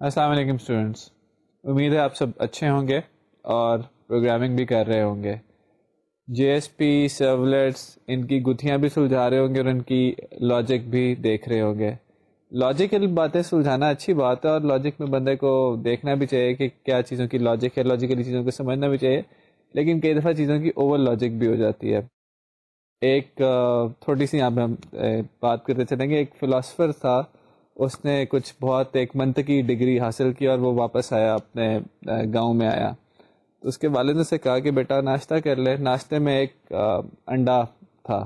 السلام علیکم اسٹوڈینٹس امید ہے آپ سب اچھے ہوں گے اور پروگرامنگ بھی کر رہے ہوں گے۔ جے ایس پی، سرولیٹس، ان کی گتھیاں بھی سلجھا رہے ہوں گے اور ان کی لاجک بھی دیکھ رہے ہوں گے۔ لاجیکل باتیں سلجھانا اچھی بات ہے اور لاجک میں بندے کو دیکھنا بھی چاہیے کہ کیا چیزوں کی لاجک ہے لاجیکلی چیزوں کو سمجھنا بھی چاہیے، لیکن کئی دفعہ چیزوں کی اوور لاجک بھی ہو جاتی ہے۔ ایک تھوڑی سی یہاں پہ ہم بات کرتے چلیں گے۔ ایک فلاسفر تھا، اس نے کچھ بہت ایک منطقی ڈگری حاصل کی اور وہ واپس آیا، اپنے گاؤں میں آیا۔ تو اس کے والد نے سے کہا کہ بیٹا ناشتہ کر لے۔ ناشتے میں ایک انڈا تھا۔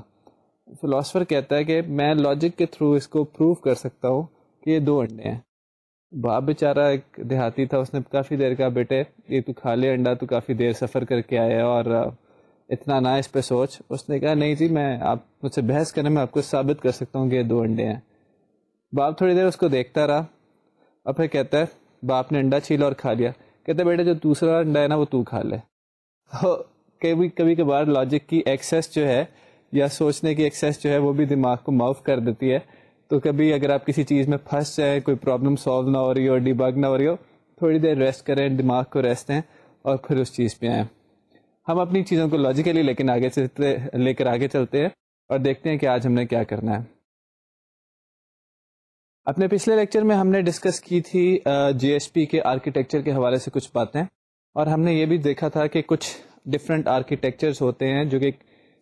فلاسفر کہتا ہے کہ میں لاجک کے تھرو اس کو پروو کر سکتا ہوں کہ یہ دو انڈے ہیں۔ باپ بیچارہ ایک دیہاتی تھا، اس نے کافی دیر کہا، بیٹے، یہ تو کھا لے انڈا، تو کافی دیر سفر کر کے آیا اور اتنا نہ اس پہ سوچ۔ اس نے کہا، نہیں جی میں آپ، مجھ سے بحث کرنے میں آپ کو ثابت کر سکتا ہوں کہ یہ دو انڈے ہیں۔ باپ تھوڑی دیر اس کو دیکھتا رہا اور پھر کہتا ہے، باپ نے انڈا چھیلا اور کھا لیا۔ کہتے بیٹے جو دوسرا انڈا ہے نا وہ تو کھا لے۔ کبھی کبھی کبھار لاجک کی ایکسیس جو ہے یا سوچنے کی ایکسیس جو ہے وہ بھی دماغ کو معاف کر دیتی ہے۔ تو کبھی اگر آپ کسی چیز میں پھنس جائیں، کوئی پرابلم سالو نہ ہو رہی ہو ڈی نہ ہو رہی ہو، تھوڑی دیر ریسٹ کریں، دماغ کو ریسٹ دیں اور پھر اس چیز پہ آئیں۔ ہم اپنی چیزوں کو لاجیکلی لیکن آگے چلتے لے کر آگے چلتے ہیں اور دیکھتے ہیں کہ آج ہم نے کیا کرنا ہے۔ اپنے پچھلے لیکچر میں ہم نے ڈسکس کی تھی جی ایس پی کے آرکیٹیکچر کے حوالے سے کچھ باتیں۔ اور ہم نے یہ بھی دیکھا تھا کہ کچھ ڈفرینٹ آرکیٹیکچرس ہوتے ہیں جو کہ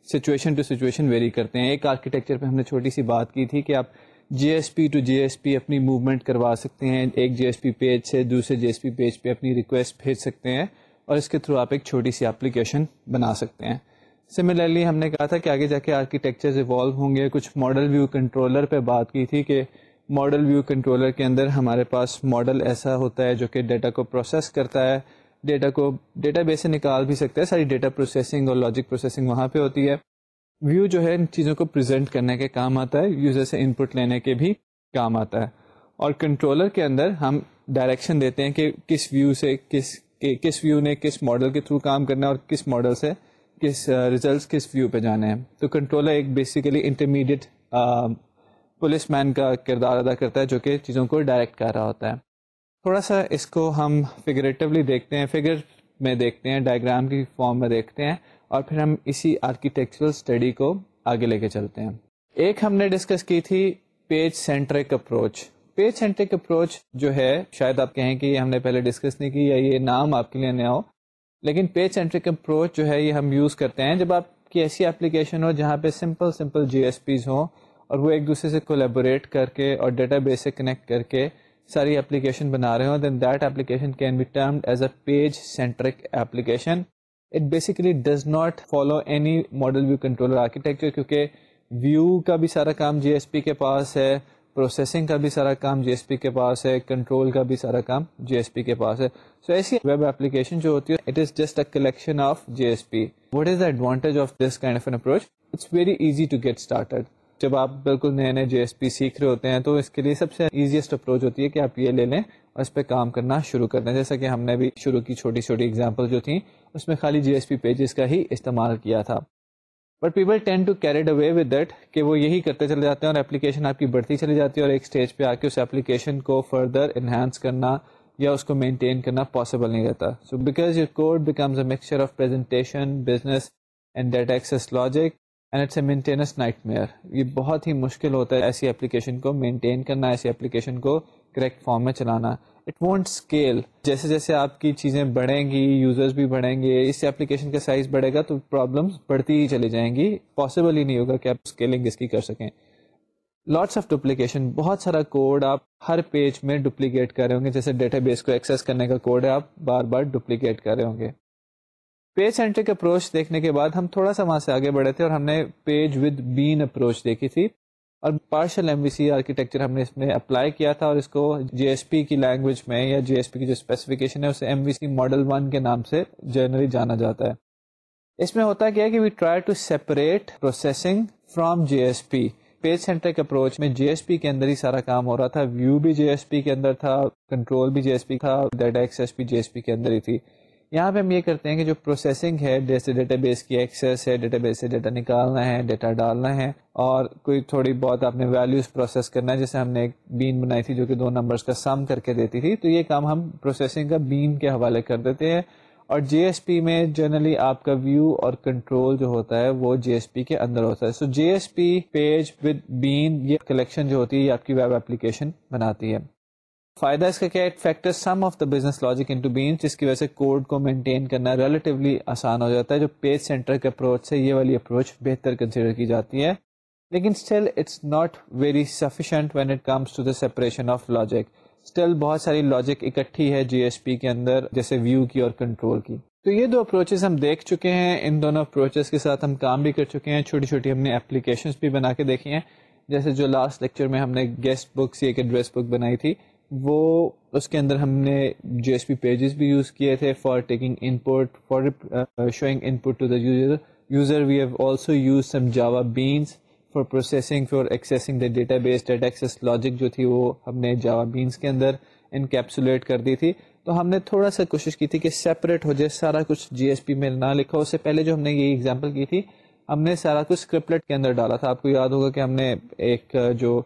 سچویشن ٹو سچویشن ویری کرتے ہیں۔ ایک آرکیٹیکچر پہ ہم نے چھوٹی سی بات کی تھی کہ آپ J S P to J S P اپنی موومنٹ کروا سکتے ہیں۔ ایک جی ایس پی پیج سے دوسرے جی ایس پی پیج پہ اپنی ریکویسٹ بھیج سکتے ہیں۔ اور اس کے تھرو آپ ایک چھوٹی سی اپلیکیشن بنا سکتے ہیں۔ سملرلی ہم نے کہا تھا کہ آگے جا کے آرکیٹیکچر ایوالو ہوں گے۔ کچھ ماڈل ویو کنٹرولر پہ بات کی تھی کہ ماڈل ویو کنٹرولر کے اندر ہمارے پاس ماڈل ایسا ہوتا ہے جو کہ ڈیٹا کو پروسیس کرتا ہے۔ ڈیٹا کو ڈیٹا بیس سے نکال بھی سکتا ہے۔ ساری ڈیٹا پروسیسنگ اور لاجک پروسیسنگ وہاں پہ ہوتی ہے۔ ویو جو ہے ان چیزوں کو پریزنٹ کرنے کے کام آتا ہے۔ یوزر سے ان پٹ لینے کے بھی کام آتا ہے۔ اور کنٹرولر کے اندر ہم ڈائریکشن دیتے ہیں کہ کس ویو سے کس کس ویو نے کس ماڈل کے تھرو کام کرنا ہے اور کس ماڈل سے کس ریزلٹس کس ویو پہ جانے ہیں۔ تو کنٹرولر ایک بیسیکلی انٹرمیڈیٹ پولیس مین کا کردار ادا کرتا ہے جو کہ چیزوں کو ڈائریکٹ کر رہا ہوتا ہے۔ تھوڑا سا اس کو ہم فگریٹیولی دیکھتے ہیں فگر میں دیکھتے ہیں ڈائیگرام کی فارم میں دیکھتے ہیں اور پھر ہم اسی آرکیٹیکچرل اسٹڈی کو آگے لے کے چلتے ہیں۔ ایک ہم نے ڈسکس کی تھی page centric approach page centric approach جو ہے، شاید آپ کہیں کہ یہ ہم نے پہلے ڈسکس نہیں کی یا یہ نام آپ کے لیے نیا ہو، لیکن پیج سینٹرک اپروچ جو ہے، یہ ہم یوز کرتے ہیں۔ جب آپ کی ایسی اپلیکیشن ہو جہاں پہ simple simple J S Ps ہوں اور وہ ایک دوسرے سے کولیبوریٹ کر کے اور ڈیٹا بیس سے کنیکٹ کر کے ساری اپلیکیشن بنا رہے ہوں. Then that application can be termed as a page centric application it basically does not follow any model view controller architecture کیونکہ ویو کا بھی سارا کام جی ایس پی کے پاس ہے پروسیسنگ کا بھی سارا کام جی ایس پی کے پاس ہے کنٹرول کا بھی سارا کام جی ایس پی کے پاس ہے. سو ایسی ویب اپلیکیشن جو ہوتی ہے it is just a collection of J S P what is the advantage of this kind of an approach it's very easy to get started جب آپ بالکل نئے نئے جے ایس پی سیکھ رہے ہوتے ہیں تو اس کے لیے سب سے ایزیسٹ اپروچ ہوتی ہے کہ آپ یہ لے لیں اور اس پہ کام کرنا شروع کر دیں۔ جیسا کہ ہم نے بھی شروع کی چھوٹی چھوٹی اگزامپل جو تھیں، اس میں خالی جی ایس پی پیجز کا ہی استعمال کیا تھا۔ But people tend to carried away with that کہ وہ یہی کرتے چلے جاتے ہیں اور اپلیکیشن آپ کی بڑھتی چلی جاتی ہے اور ایک اسٹیج پہ آ کے اس اپلیکیشن کو فردر انہینس کرنا یا اس کو مینٹین کرنا پاسبل نہیں رہتا۔ So because your code becomes a mixture of presentation business and data access logic and it's a maintenance nightmare یہ بہت ہی مشکل ہوتا ہے ایسی اپلیکیشن کو مینٹین کرنا، ایسی اپلیکیشن کو کریکٹ فارم میں چلانا۔ اٹ وانٹ اسکیل جیسے جیسے آپ کی چیزیں بڑھیں گی یوزرز بھی بڑھیں گے، اس سے اپلیکیشن کا سائز بڑھے گا تو پرابلمس بڑھتی ہی چلی جائیں گی۔ پاسبل ہی نہیں ہوگا کہ آپ اسکیلنگ اس کی کر سکیں۔ لاٹس آف ڈپلیکیشن بہت سارا کوڈ آپ ہر پیج میں ڈپلیکیٹ کر رہے ہوں گے۔ جیسے ڈیٹا بیس کو ایکسیس کرنے کا کوڈ ہے، آپ بار بار ڈپلیکیٹ کر رہے ہوں گے۔ پیج سینٹرک اپروچ دیکھنے کے بعد ہم تھوڑا سا وہاں سے آگے بڑھے تھے اور ہم نے پیج ود بین اپروچ دیکھی تھی اور partial M V C architecture ہم نے اس میں اپلائی کیا تھا اور اس کو جی ایس پی کی لینگویج میں یا جی ایس پی کی جو اسپیسیفکیشن ہے اسے M V C model one کے نام سے جنرلی جانا جاتا ہے۔ اس میں ہوتا کیا کہ we try to separate processing from J S P page centric approach میں جی ایس پی کے اندر ہی سارا کام ہو رہا تھا۔ ویو بھی جی ایس پی کے اندر تھا کنٹرول بھی جی ایس پی تھا ڈیٹا ایکسیس بھی جی ایس پی کے اندر ہی تھی۔ یہاں پہ ہم یہ کرتے ہیں کہ جو پروسیسنگ ہے، جیسے ڈیٹا بیس کی ایکسیس ہے ڈیٹا بیس سے ڈیٹا نکالنا ہے ڈیٹا ڈالنا ہے، اور کوئی تھوڑی بہت آپ نے ویلیوز پروسیس کرنا ہے، جیسے ہم نے ایک بین بنائی تھی جو کہ دو نمبرز کا سم کر کے دیتی تھی، تو یہ کام ہم پروسیسنگ کا بین کے حوالے کر دیتے ہیں۔ اور جی ایس پی میں جنرلی آپ کا ویو اور کنٹرول جو ہوتا ہے، وہ جی ایس پی کے اندر ہوتا ہے۔ So J S P page with bean یہ کلیکشن جو ہوتی ہے، یہ آپ کی ویب اپلیکیشن بناتی ہے۔ فائدہ اس کا کیا factor some of the business logic in bean جس کی وجہ سے کوڈ کو مینٹین کرنا ریلیٹیولی آسان ہو جاتا ہے، جو پیج سینٹر کے اپروچ سے یہ والی اپروچ بہتر کنسیڈر کی جاتی ہے۔ لیکن still it's not very sufficient when it comes to the separation of logic still بہت ساری لاجک اکٹھی ہے جی ایس پی کے اندر، جیسے ویو کی اور کنٹرول کی۔ تو یہ دو اپروچز ہم دیکھ چکے ہیں۔ ان دونوں اپروچز کے ساتھ ہم کام بھی کر چکے ہیں۔ چھوٹی چھوٹی ہم نے اپلیکیشنس بھی بنا کے دیکھی ہیں۔ جیسے جو لاسٹ لیکچر میں ہم نے گیسٹ بکس ایک ایڈریس بک بنائی تھی۔ وہ اس کے اندر ہم نے جی ایس پی پیجز بھی یوز کیے تھے for taking input for showing input to the user user we have also use some Java beans for processing for accessing the database data access logic جو تھی وہ ہم نے جاوا بینس کے اندر encapsulate کر دی تھی. تو ہم نے تھوڑا سا کوشش کی تھی کہ سیپریٹ ہو جائے، سارا کچھ جی ایس پی میں نہ لکھا اس سے پہلے جو ہم نے یہ ایگزامپل کی تھی، ہم نے سارا کچھ اسکرپلٹ کے اندر ڈالا تھا. آپ کو یاد ہوگا کہ ہم نے ایک uh, جو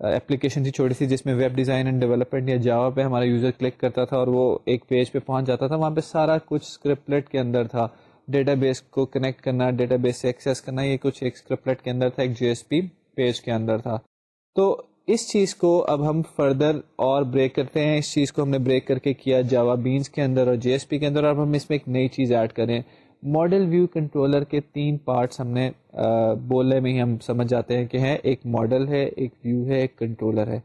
اپلیکیشن تھی چھوٹی سی جس میں ویب ڈیزائن اینڈ ڈیولپمنٹ یا جاوا پہ ہمارا یوزر کلک کرتا تھا اور وہ ایک پیج پہ پہنچ جاتا تھا، وہاں پہ سارا کچھ اسکرپلٹ کے اندر تھا۔ ڈیٹا بیس کو کنیکٹ کرنا ڈیٹا بیس سے ایکسیس کرنا، یہ کچھ ایک اسکرپلٹ کے اندر تھا، ایک جی ایس پی پیج کے اندر تھا۔ تو اس چیز کو اب ہم فردر اور بریک کرتے ہیں۔ اس چیز کو ہم نے بریک کر کے کیا جاوا بینس کے اندر اور جی ایس پی کے اندر اب ہم اس میں ایک نئی چیز ایڈ کریں۔ ماڈل ویو کنٹرولر کے تین پارٹس ہم نے بولنے میں ہی ہم سمجھ جاتے ہیں کہ ہیں، ایک ماڈل ہے، ایک ویو ہے، ایک کنٹرولر ہے۔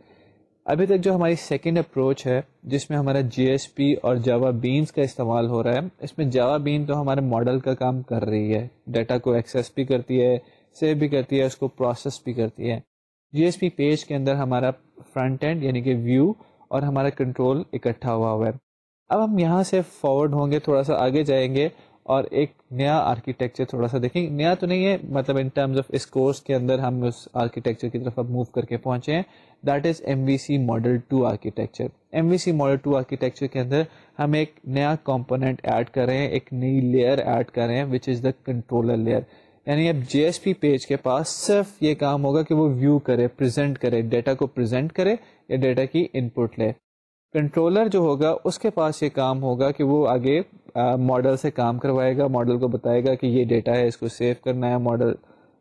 ابھی تک جو ہماری سیکنڈ اپروچ ہے، جس میں ہمارا جی ایس پی اور جاوا بینس کا استعمال ہو رہا ہے، اس میں جاوا بین تو ہمارے ماڈل کا کام کر رہی ہے۔ ڈیٹا کو ایکسیس بھی کرتی ہے سیو بھی کرتی ہے، اس کو پروسیس بھی کرتی ہے۔ جی ایس پی پیج کے اندر ہمارا فرنٹ اینڈ یعنی کہ ویو اور ہمارا کنٹرول اکٹھا ہوا ہوا ہے۔ اب ہم یہاں سے فارورڈ ہوں گے، تھوڑا سا آگے جائیں گے۔ اور ایک نیا آرکیٹیکچر تھوڑا سا دیکھیں۔ نیا تو نہیں ہے مطلب ان ٹرمز آف اس کورس کے اندر ہم اس آرکیٹیکچر کی طرف اب موو کر کے پہنچے ہیں۔ That is M V C model two architecture M V C model two architecture کے اندر ہم ایک نیا کمپوننٹ ایڈ کر رہے ہیں، ایک نئی لیئر ایڈ کر رہے ہیں وچ از دا کنٹرولر لیئر یعنی اب جی ایس پی پیج کے پاس صرف یہ کام ہوگا کہ وہ ویو کرے پریزنٹ کرے ڈیٹا کو پریزنٹ کرے، یا ڈیٹا کی ان پٹ لے۔ کنٹرولر جو ہوگا، اس کے پاس یہ کام ہوگا کہ وہ آگے ماڈل سے کام کروائے گا ماڈل کو بتائے گا کہ یہ ڈیٹا ہے، اس کو سیو کرنا ہے ماڈل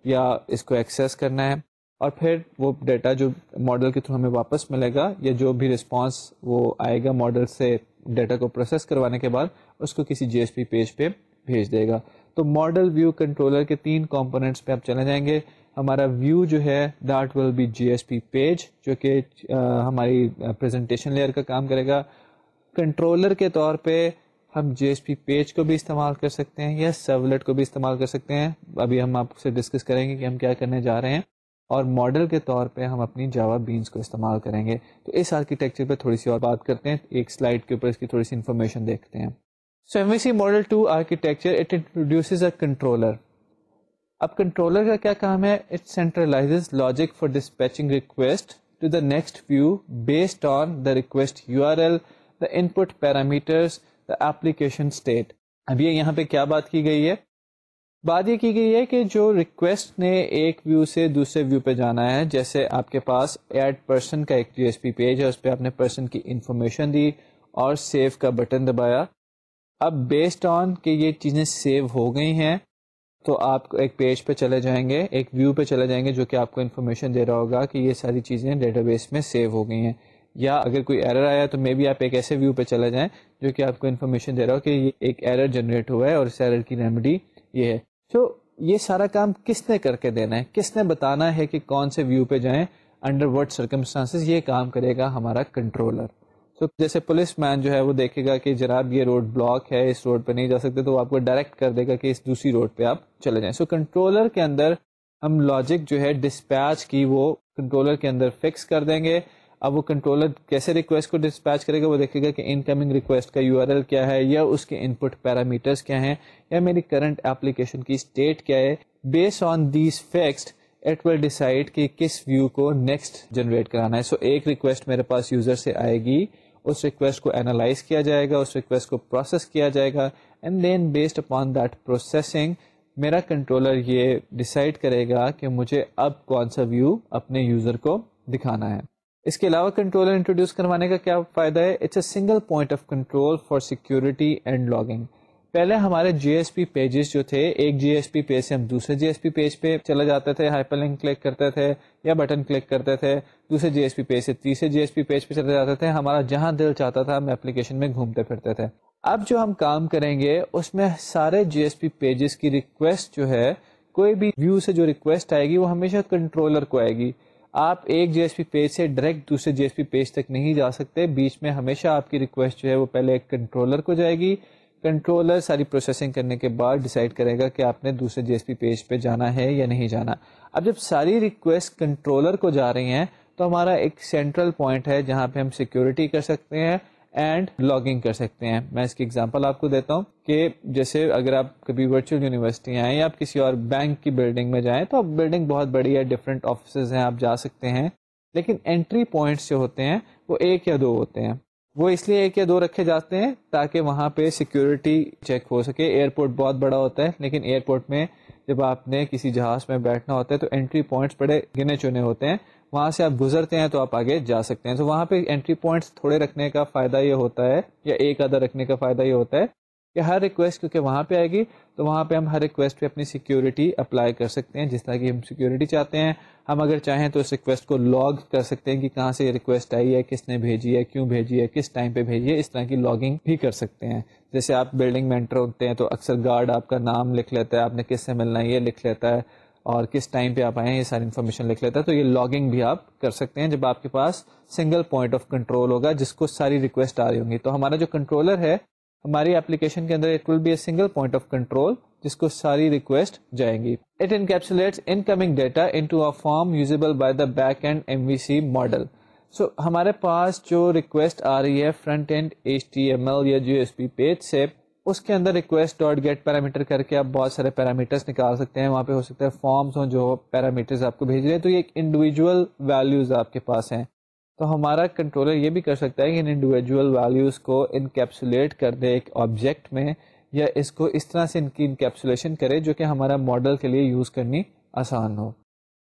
یا اس کو ایکسیس کرنا ہے۔ اور پھر وہ ڈیٹا جو ماڈل کے تھرو ہمیں واپس ملے گا، یا جو بھی رسپانس وہ آئے گا ماڈل سے ڈیٹا کو پروسیس کروانے کے بعد، اس کو کسی جی ایس پی پیج پہ بھیج دے گا۔ تو ماڈل ویو کنٹرولر کے تین کمپوننٹس پہ آپ چلے جائیں گے۔ ہمارا ویو جو ہے that will be J S P page جو کہ ہماری پریزنٹیشن لیئر کا کام کرے گا۔ کنٹرولر کے طور پہ ہم جی ایس پی پیج کو بھی استعمال کر سکتے ہیں یا سیولیٹ کو بھی استعمال کر سکتے ہیں۔ ابھی ہم آپ سے ڈسکس کریں گے کہ ہم کیا کرنے جا رہے ہیں۔ اور ماڈل کے طور پہ ہم اپنی جاوا بینس کو استعمال کریں گے۔ تو اس آرکیٹیکچر پہ تھوڑی سی اور بات کرتے ہیں۔ ایک سلائڈ کے اوپر اس کی تھوڑی سی انفارمیشن دیکھتے ہیں۔ So M V C model two architecture it introduces a controller اب کنٹرولر کا کیا کام ہے؟ It centralize logic for dispatching request to the next view based on the request U R L the input parameters application state اب یہ یہاں پہ کیا بات کی گئی ہے؟ بات یہ کی گئی ہے کہ جو ریکویسٹ نے ایک ویو سے دوسرے ویو پہ جانا ہے، جیسے آپ کے پاس ایڈ پرسن کا ایک جی ایس پی پیج ہے، اس پہ آپ نے پرسن کی انفارمیشن دی اور سیو کا بٹن دبایا۔ اب بیسڈ آن کہ یہ چیزیں سیو ہو گئی ہیں، تو آپ ایک پیج پہ چلے جائیں گے، ایک ویو پہ چلے جائیں گے، جو کہ آپ کو انفارمیشن دے رہا ہوگا کہ یہ ساری چیزیں ڈیٹا بیس میں سیو ہو گئی ہیں۔ یا اگر کوئی ایرر آیا تو مے بی آپ ایک ایسے ویو پہ چلے جائیں جو کہ آپ کو انفارمیشن دے رہا ہو کہ یہ ایک ایرر جنریٹ ہوا ہے اور اس ایرر کی ریمیڈی یہ ہے۔ تو یہ سارا کام کس نے کر کے دینا ہے؟ کس نے بتانا ہے کہ کون سے ویو پہ جائیں؟ انڈر وٹ سرکمسٹانس یہ کام کرے گا ہمارا کنٹرولر تو جیسے پولیس مین جو ہے وہ دیکھے گا کہ جناب یہ روڈ بلاک ہے، اس روڈ پہ نہیں جا سکتے، تو وہ آپ کو ڈائریکٹ کر دے گا کہ اس دوسری روڈ پہ آپ چلے جائیں۔ سو کنٹرولر کے اندر ہم لاجک جو ہے ڈسپیچ کی وہ کنٹرولر کے اندر فکس کر دیں گے۔ اب وہ کنٹرولر کیسے ریکویسٹ کو ڈسپیچ کرے گا وہ دیکھے گا کہ ان کمنگ ریکویسٹ کا یو آر ایل کیا ہے یا اس کے ان پٹ پیرامیٹرس کیا ہیں یا میری کرنٹ اپلیکیشن کی اسٹیٹ کیا ہے base on these fixed it will decide کہ کس ویو کو نیکسٹ جنریٹ کرانا ہے۔ سو so, ایک ریکویسٹ میرے پاس یوزر سے آئے گی اس ریکویسٹ کو اینالائز کیا جائے گا اس ریکویسٹ کو پروسیس کیا جائے گا and then based upon that processing میرا کنٹرولر یہ ڈسائڈ کرے گا کہ مجھے اب کون سا ویو اپنے یوزر کو دکھانا ہے۔ اس کے علاوہ کنٹرولر انٹروڈیوس کروانے کا کیا فائدہ ہے؟ It's a single point of control for security and logging پہلے ہمارے جی ایس پی پیجز جو تھے، ایک جی ایس پی پیج سے ہم دوسرے جی ایس پی پیج پہ چلے جاتے تھے ہائپر لنک کلک کرتے تھے یا بٹن کلک کرتے تھے، دوسرے جی ایس پی پیج سے تیسرے جی ایس پی پیج پہ چلے جاتے تھے، ہمارا جہاں دل چاہتا تھا ہم اپلیکیشن میں گھومتے پھرتے تھے۔ اب جو ہم کام کریں گے، اس میں سارے جی ایس پی پیجز کی ریکویسٹ جو ہے، کوئی بھی ویو سے جو ریکویسٹ آئے گی، وہ ہمیشہ کنٹرولر کو آئے گی۔ آپ ایک جی ایس پی پیج سے ڈائریکٹ دوسرے جی ایس پی پیج تک نہیں جا سکتے۔ بیچ میں ہمیشہ آپ کی ریکویسٹ جو ہے وہ پہلے ایک کنٹرولر کو جائے گی۔ کنٹرولر ساری پروسیسنگ کرنے کے بعد ڈیسائیڈ کرے گا کہ آپ نے دوسرے جی ایس پی پیج پہ جانا ہے یا نہیں جانا۔ اب جب ساری ریکویسٹ کنٹرولر کو جا رہی ہیں تو ہمارا ایک سینٹرل پوائنٹ ہے جہاں پہ ہم سیکیورٹی کر سکتے ہیں۔ اینڈ لاگنگ کر سکتے ہیں۔ میں اس کی ایگزامپل آپ کو دیتا ہوں کہ جیسے اگر آپ کبھی ورچوئل یونیورسٹی آئیں یا آپ کسی اور بینک کی بلڈنگ میں جائیں تو بلڈنگ بہت بڑی ہے ڈفرینٹ آفیسز ہیں، آپ جا سکتے ہیں۔ لیکن انٹری پوائنٹس جو ہوتے ہیں وہ ایک یا دو ہوتے ہیں۔ وہ اس لیے ایک یا دو رکھے جاتے ہیں تاکہ وہاں پہ سیکورٹی چیک ہو سکے۔ ایئرپورٹ بہت بڑا ہوتا ہے، لیکن ایئرپورٹ میں جب آپ نے کسی جہاز میں بیٹھنا ہوتا ہے تو انٹری پوائنٹس بڑے گنے چنے ہوتے ہیں۔ وہاں سے آپ گزرتے ہیں تو آپ آگے جا سکتے ہیں۔ تو وہاں پہ انٹری پوائنٹس تھوڑے رکھنے کا فائدہ یہ ہوتا ہے، یا ایک آدھا رکھنے کا فائدہ یہ ہوتا ہے کہ ہر ریکویسٹ کیونکہ وہاں پہ آئے گی، تو وہاں پہ ہم ہر ریکویسٹ پہ اپنی سیکیورٹی اپلائی کر سکتے ہیں، جس طرح کی ہم سیکورٹی چاہتے ہیں۔ ہم اگر چاہیں تو اس ریکویسٹ کو لاگ کر سکتے ہیں کہ کہاں سے یہ ریکویسٹ آئی ہے، کس نے بھیجی ہے، کیوں بھیجی ہے، کس ٹائم پہ بھیجی ہے، اس طرح کی لاگنگ بھی کر سکتے ہیں۔ جیسے آپ بلڈنگ میں انٹر ہوتے ہیں تو اکثر گارڈ آپ کا نام لکھ لیتا ہے، آپ نے کس سے ملنا ہے، یہ لکھ لیتا ہے۔ اور کس ٹائم پہ آپ آئے ہیں، یہ ساری انفارمیشن لکھ لیتا ہے۔ تو یہ لاگنگ بھی آپ کر سکتے ہیں جب آپ کے پاس سنگل پوائنٹ آف کنٹرول ہوگا، جس کو ساری ریکویسٹ آ رہی ہوں گی۔ تو ہمارا جو کنٹرولر ہے، ہماری اپلیکیشن کے اندر it will be a single point of control جس کو ساری ریکویسٹ جائیں گی۔ It encapsulates incoming data into form usable by the back end M V C model so ہمارے پاس جو ریکویسٹ آ رہی ہے front end H T M L یا جی ایس پی پیج سے اس کے اندر ریکویسٹ ڈاٹ گیٹ پیرامیٹر کر کے آپ بہت سارے پیرامیٹرس نکال سکتے ہیں۔ وہاں پہ ہو سکتا ہے فارمس ہوں جو پیرامیٹرز آپ کو بھیج رہے ہیں۔ تو یہ ایک انڈیویجول ویلیوز آپ کے پاس ہیں۔ تو ہمارا کنٹرولر یہ بھی کر سکتا ہے کہ ان انڈیویجول ویلیوز کو انکیپسولیٹ کر دے ایک آبجیکٹ میں یا اس کو اس طرح سے ان کی انکیپسولیشن کرے جو کہ ہمارا ماڈل کے لیے یوز کرنی آسان ہو۔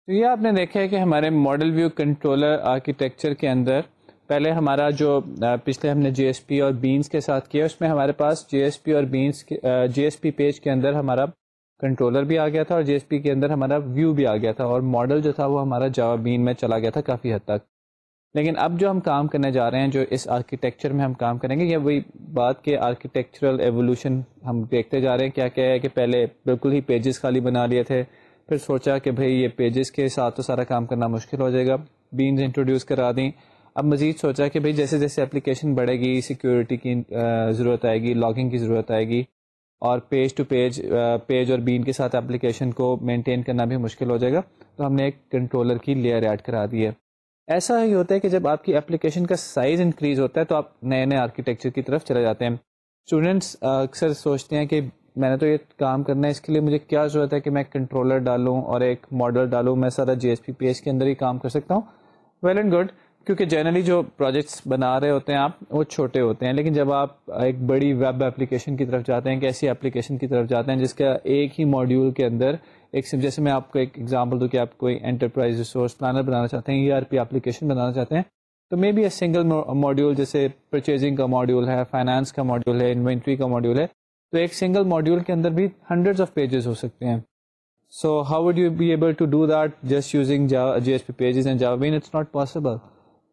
تو یہ آپ نے دیکھا ہے کہ ہمارے ماڈل ویو کنٹرولر آرکیٹیکچر کے اندر پہلے ہمارا جو پچھلے ہم نے جی ایس پی اور بینس کے ساتھ کیا، اس میں ہمارے پاس جی ایس پی اور بینس جی ایس پی پیج کے اندر ہمارا کنٹرولر بھی آ گیا تھا اور جی ایس پی کے اندر ہمارا ویو بھی آ گیا تھا اور ماڈل جو تھا وہ ہمارا جاوا بین میں چلا گیا تھا کافی حد تک۔ لیکن اب جو ہم کام کرنے جا رہے ہیں، جو اس آرکیٹیکچر میں ہم کام کریں گے، یہ وہی بات کہ آرکیٹیکچرل ایولیوشن ہم دیکھتے جا رہے ہیں۔ کیا کیا ہے کہ پہلے بالکل ہی پیجز خالی بنا لیے تھے، پھر سوچا کہ بھئی یہ پیجز کے ساتھ تو سارا کام کرنا مشکل ہو جائے گا۔ بینز انٹروڈیوس کرا دیں۔ اب مزید سوچا کہ بھئی جیسے جیسے اپلیکیشن بڑھے گی سیکورٹی کی ضرورت آئے گی لاگنگ کی ضرورت آئے گی، اور پیج ٹو پیج پیج اور بین کے ساتھ اپلیکیشن کو مینٹین کرنا بھی مشکل ہو جائے گا۔ تو ہم نے ایک کنٹرولر کی لیئر ایڈ کرا دی ہے۔ ایسا ہی ہوتا ہے کہ جب آپ کی اپلیکیشن کا سائز انکریز ہوتا ہے تو آپ نئے نئے آرکیٹیکچر کی طرف چلے جاتے ہیں۔ اسٹوڈینٹس اکثر سوچتے ہیں کہ میں نے تو یہ کام کرنا ہے، اس کے لیے مجھے کیا ضرورت ہے کہ میں کنٹرولر ڈالوں اور ایک ماڈل ڈالوں، میں سارا جی ایس پی پی ایس کے اندر ہی کام کر سکتا ہوں۔ ویل اینڈ گڈ کیونکہ جنرلی جو پروجیکٹس بنا رہے ہوتے ہیں آپ، وہ چھوٹے ہوتے ہیں، لیکن جب آپ ایک بڑی ویب اپلیکیشن کی طرف جاتے ہیں کہ ایسی اپلیکیشن کی طرف جاتے ہیں، جس کا ایک ہی ماڈیول کے اندر ایک جیسے میں آپ کو ایک ایگزامپل دوں کہ آپ کوئی انٹرپرائز ریسورس پلانر بنانا چاہتے ہیں ای آر پی اپلیکیشن بنانا چاہتے ہیں، تو maybe a single module جیسے پرچیزنگ کا ماڈیول ہے فائنانس کا ماڈیول ہے انوینٹری کا ماڈیول ہے، تو ایک سنگل ماڈیول کے اندر بھی ہنڈریڈ آف پیجز ہو سکتے ہیں۔ So how would you be able to do that just using J S P pages and when it's not possible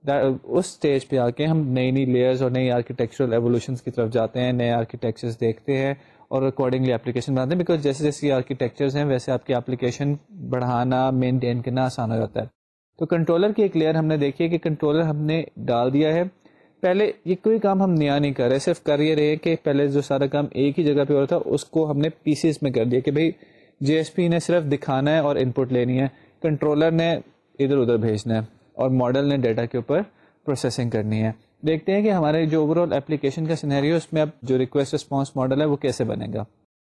us stage پہ آ کے ہم نئی نئی لیئرز اور نئی آرکیٹیکچرل ایولیوشنس کی طرف جاتے ہیں نئے آرکیٹیکچرس دیکھتے ہیں اور اکارڈنگلی اپلیکیشن بناتے ہیں بیکاز جیسے جیسے آرکیٹیکچرز ہیں ویسے آپ کی اپلیکیشن بڑھانا مینٹین کرنا آسان ہو جاتا ہے تو کنٹرولر کی ایک لیئر ہم نے دیکھی ہے کہ کنٹرولر ہم نے ڈال دیا ہے۔ پہلے یہ کوئی کام ہم نیا نہیں کر رہے، صرف کر یہ رہے کہ پہلے جو سارا کام ایک ہی جگہ پہ ہو رہا تھا، اس کو ہم نے پیسز میں کر دیا کہ بھائی جی ایس پی نے صرف دکھانا ہے اور ان پٹ لینی ہے۔ کنٹرولر نے ادھر ادھر بھیجنا ہے۔ اور ماڈل نے ڈیٹا کے اوپر پروسیسنگ کرنی ہے۔ دیکھتے ہیں کہ ہمارے جو اوور آل اپلیکیشن کا سینیریو اس میں اب جو ریکویسٹ رسپانس ماڈل ہے وہ کیسے بنے گا۔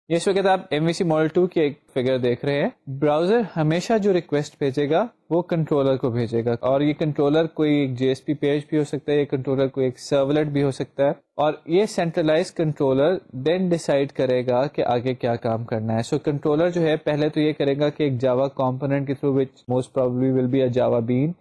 اس وقت آپ M V C model two کی ایک فگر دیکھ رہے ہیں۔ براؤزر ہمیشہ جو ریکویسٹ بھیجے گا وہ کنٹرولر کو بھیجے گا۔ اور یہ کنٹرولر کوئی ایک جی ایس پی پیج بھی ہو سکتا ہے یہ کنٹرولر کوئی ایک سرولیٹ بھی ہو سکتا ہے۔ اور یہ سینٹرلائز کنٹرولر دین ڈیسائڈ کرے گا کہ آگے کیا کام کرنا ہے۔ سو so, کنٹرولر جو ہے پہلے تو یہ کرے گا کہ ایک جاوا کمپوننٹ کے through which most probably will be a Java bean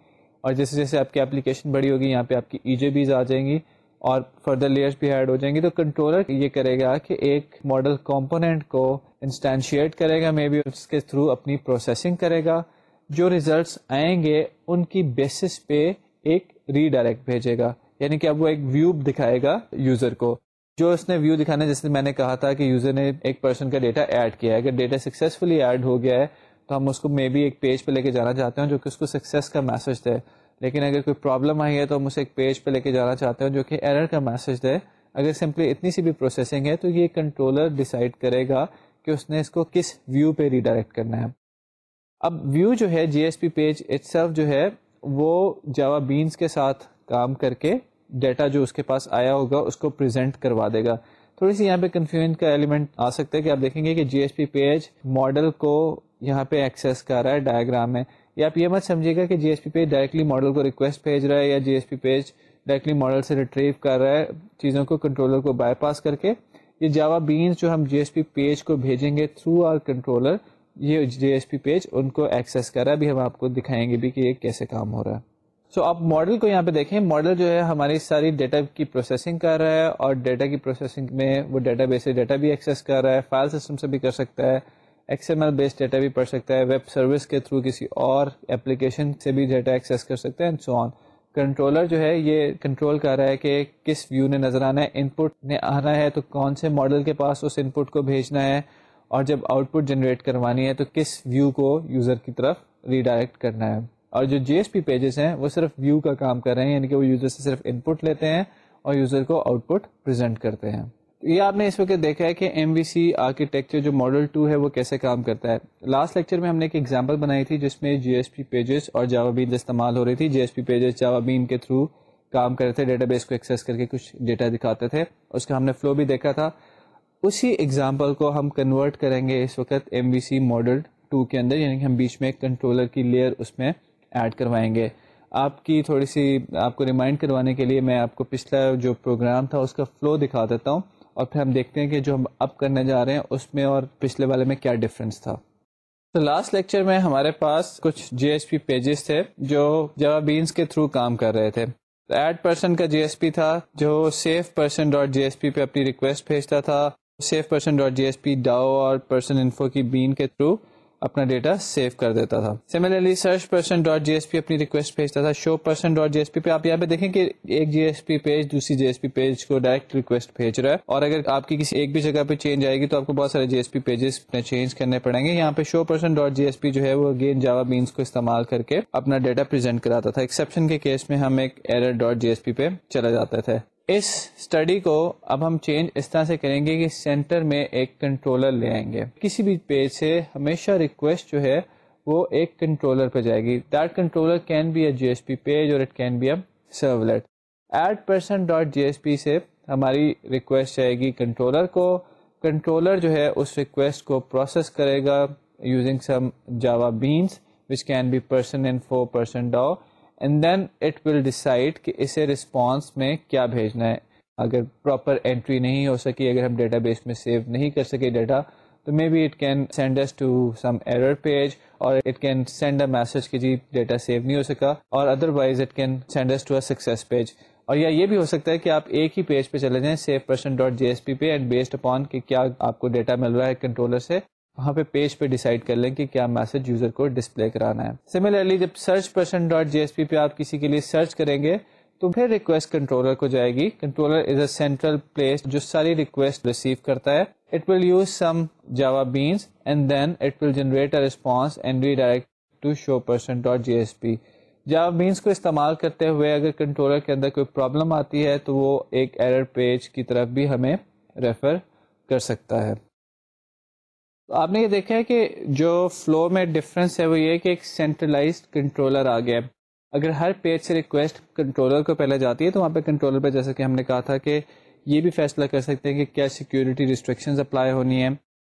اور جیسے جیسے آپ کی اپلیکیشن بڑی ہوگی، یہاں پہ آپ کی ای جے بیز آ جائیں گی اور فردر لیئرس بھی ایڈ ہو جائیں گی۔ تو کنٹرولر یہ کرے گا کہ ایک ماڈل کمپوننٹ کو انسٹینشیٹ کرے گا مے بی اس کے تھرو اپنی پروسیسنگ کرے گا۔ جو ریزلٹس آئیں گے، ان کی بیسس پہ ایک ری ڈائریکٹ بھیجے گا۔ یعنی کہ اب وہ ایک ویو دکھائے گا یوزر کو۔ جو اس نے ویو دکھانا جیسے میں نے کہا تھا کہ یوزر نے ایک پرسن کا ڈیٹا ایڈ کیا ہے۔ اگر ڈیٹا سکسیزفلی ایڈ ہو گیا ہے تو ہم اس کو مے بی ایک پیج پہ لے کے جانا چاہتے ہیں جو کہ اس کو سکسیز کا میسج دے۔ لیکن اگر کوئی پرابلم آئی ہے تو ہم اسے ایک پیج پہ لے کے جانا چاہتے ہیں جو کہ ایرر کا میسج دے۔ اگر سمپلی اتنی سی بھی پروسیسنگ ہے تو یہ کنٹرولر ڈیسائڈ کرے گا کہ اس نے اس کو کس ویو پہ ریڈائریکٹ کرنا ہے۔ اب ویو جو ہے J S P page it جو ہے وہ جاوا بینس کے ساتھ کام کر کے ڈیٹا جو اس کے پاس آیا ہوگا اس کو پریزنٹ کروا دے گا۔ تھوڑی سی یہاں پہ کنفیوژن کا ایلیمنٹ آ سکتا ہے کہ آپ دیکھیں گے کہ J S P page model کو یہاں پہ ایکسیس کر رہا ہے ڈائگرام میں۔ یا آپ یہ مت سمجھے گا کہ J S P page directly model کو ریکویسٹ بھیج رہا ہے یا J S P page directly model سے ریٹریو کر رہا ہے چیزوں کو کنٹرولر کو بائی پاس کر کے۔ یہ جاوا بینس جو ہم جی ایس پی پیج کو بھیجیں گے تھرو آر کنٹرولر یہ جی ایس پی پیج ان کو ایکسیس کر رہا ہے۔ ابھی ہم آپ کو دکھائیں گے بھی کہ یہ کیسے کام ہو رہا ہے۔ سو so, آپ ماڈل کو یہاں پہ دیکھیں۔ ماڈل جو ہے ہماری ساری ڈیٹا کی پروسیسنگ کر رہا ہے اور ڈیٹا کی پروسیسنگ میں وہ ڈیٹا بیس سے ڈیٹا بھی ایکسیس کر رہا ہے فائل سسٹم سے بھی کر سکتا ہے۔ X M L base data بھی پڑھ سکتا ہے ویب سروس کے تھرو کسی اور اپلیکیشن سے بھی ڈیٹا ایکسیس کر سکتا ہے اینڈ سو آن کنٹرولر جو ہے، یہ کنٹرول کر رہا ہے کہ کس ویو نے نظر آنا ہے ان پٹ نے آنا ہے، تو کون سے ماڈل کے پاس اس ان پٹ کو بھیجنا ہے، اور جب آؤٹ پٹ جنریٹ کروانی ہے، تو کس ویو کو یوزر کی طرف ریڈائریکٹ کرنا ہے. اور جو جی ایس پی پیجز ہیں، وہ صرف ویو کا کام کر رہے ہیں یعنی کہ وہ یوزر سے صرف ان پٹ لیتے ہیں، اور یوزر کو آؤٹ پٹ پرزینٹ کرتے ہیں. یہ آپ نے اس وقت دیکھا ہے کہ ایم وی سی آرکیٹیکچر جو ماڈل ٹو ہے وہ کیسے کام کرتا ہے۔ لاسٹ لیکچر میں ہم نے ایک ایگزامپل بنائی تھی جس میں جی ایس پی پیجز اور جاوا بین استعمال ہو رہی تھی۔ جی ایس پی پیجز جاوا بین کے تھرو کام کرتے تھے ڈیٹا بیس کو ایکسیس کر کے کچھ ڈیٹا دکھاتے تھے۔ اس کا ہم نے فلو بھی دیکھا تھا۔ اسی ایگزامپل کو ہم کنورٹ کریں گے اس وقت M V C model two کے اندر یعنی کہ ہم بیچ میں ایک کنٹرولر کی لیئر اس میں ایڈ کروائیں گے۔ آپ کی تھوڑی سی، آپ کو ریمائنڈ کروانے کے لیے میں آپ کو پچھلا جو پروگرام تھا اس کا فلو دکھا دیتا ہوں۔ اور پھر ہم دیکھتے ہیں کہ جو ہم اب کرنے جا رہے ہیں، اس میں اور پچھلے والے میں کیا ڈفرینس تھا۔ تو لاسٹ لیکچر میں ہمارے پاس کچھ جی ایس پی پیجز تھے جو جوا بینس کے تھرو کام کر رہے تھے۔ ایڈ پرسن کا جی ایس پی تھا جو save person dot J S P پہ اپنی ریکویسٹ بھیجتا تھا۔ Save person dot J S P DAO اور پرسن انفو کی بین کے تھرو اپنا ڈیٹا سیو کر دیتا تھا۔ Similarly search person dot J S P اپنی ریکویسٹ بھیجتا تھا۔ Show person dot J S P پہ آپ یہاں پہ دیکھیں کہ ایک جی ایس پی پیج دوسری جی ایس پی پیج کو ڈائریکٹ ریکویسٹ بھیج رہا ہے۔ اور اگر آپ کی کسی ایک بھی جگہ پہ چینج آئے گی تو آپ کو بہت سارے J S P pages change کرنے پڑیں گے۔ یہاں پہ show person dot J S P جو ہے وہ اگین جاوا بینس کو استعمال کر کے اپنا ڈیٹا پرزینٹ کراتا تھا۔ ایکسپشن کے کیس میں ہم ایک error dot J S P پہ چلا جاتے تھے۔ اس اسٹڈی کو اب ہم چینج اس طرح سے کریں گے کہ سینٹر میں ایک کنٹرولر لے آئیں گے۔ کسی بھی پیج سے ہمیشہ ریکویسٹ جو ہے وہ ایک کنٹرولر پہ جائے گی۔ That controller can be a J S P page اور it can be a servlet add person dot J S P سے ہماری ریکویسٹ جائے گی کنٹرولر کو۔ کنٹرولر جو ہے اس ریکویسٹ کو پروسیس کرے گا using some Java beans which can be person info person DAO and then it will decide کہ اسے رسپانس میں کیا بھیجنا ہے۔ اگر پراپر انٹری نہیں ہو سکی، اگر ہم ڈیٹا بیس میں سیو نہیں کر سکے ڈیٹا تو maybe it can send us to some error page اور it can send a message کہ جی ڈیٹا سیو نہیں ہو سکا، اور otherwise it can send us to a success page اور یا یہ بھی ہو سکتا ہے کہ آپ ایک ہی پیج پہ چلے جائیں save person dot J S P پہ اینڈ بیسڈ اپان کہ کیا آپ کو ڈیٹا مل رہا ہے کنٹرولر سے۔ وہاں پہ پیج پہ ڈیسائڈ کر لیں کہ کیا میسج یوزر کو ڈسپلے کرانا ہے۔ سملرلی جب search person dot J S P پہ آپ کسی کے لیے سرچ کریں گے، تو پھر ریکویسٹ کنٹرولر کو جائے گی۔ Controller is a central place جو ساری ریکویسٹ ریسیو کرتا ہے۔ It will use some Java beans and then it will generate a response and redirect to show person dot J S P Java beans کو استعمال کرتے ہوئے اگر controller کے اندر کوئی پرابلم آتی ہے، تو وہ ایک ایرر پیج کی طرف بھی ہمیں ریفر کر سکتا ہے۔ آپ نے یہ دیکھا ہے کہ جو فلو میں ڈفرینس ہے وہ یہ کہ ایک سینٹرلائزڈ کنٹرولر آ گیا اگر ہر پیج سے ریکویسٹ کنٹرولر کو پہلے جاتی ہے تو وہاں پہ کنٹرولر پہ جیسے کہ ہم نے کہا تھا کہ یہ بھی فیصلہ کر سکتے ہیں کہ کیا سیکورٹی ریسٹرکشنز اپلائی ہونی ہے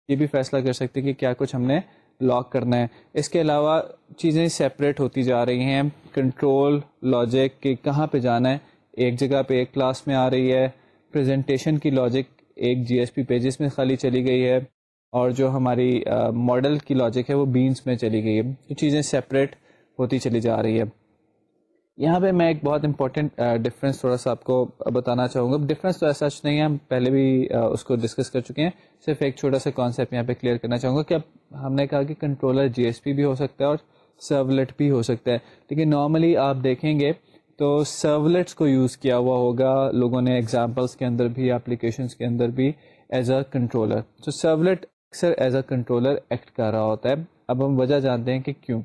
یہ بھی فیصلہ کر سکتے ہیں کہ کیا کچھ ہم نے لاک کرنا ہے۔ اس کے علاوہ چیزیں سیپریٹ ہوتی جا رہی ہیں۔ کنٹرول لاجک کہ کہاں پہ جانا ہے۔ ایک جگہ پہ ایک کلاس میں آ رہی ہے۔ پریزنٹیشن کی لاجک ایک جی ایس پی پیجز میں خالی چلی گئی ہے۔ اور جو ہماری ماڈل کی لاجک ہے، وہ بینس میں چلی گئی ہے۔ تو چیزیں سیپریٹ ہوتی چلی جا رہی ہے۔ یہاں پہ میں ایک بہت امپورٹنٹ ڈفرینس تھوڑا سا آپ کو بتانا چاہوں گا۔ ڈفرینس تو ایسا نہیں ہے، ہم پہلے بھی اس کو ڈسکس کر چکے ہیں۔ صرف ایک چھوٹا سا کانسیپٹ یہاں پہ کلیئر کرنا چاہوں گا کہ اب ہم نے کہا کہ کنٹرولر جی ایس پی بھی ہو سکتا ہے اور سرولیٹ بھی ہو سکتا ہے۔ لیکن نارملی آپ دیکھیں گے تو سرولیٹس کو یوز کیا ہوا ہوگا۔ لوگوں نے ایگزامپلس کے اندر بھی اپلیکیشنس کے اندر بھی ایز اے کنٹرولر تو سرولیٹ اکثر ایز اے کنٹرولر ایکٹ کر رہا ہوتا ہے۔ اب ہم وجہ جانتے ہیں کہ کیوں۔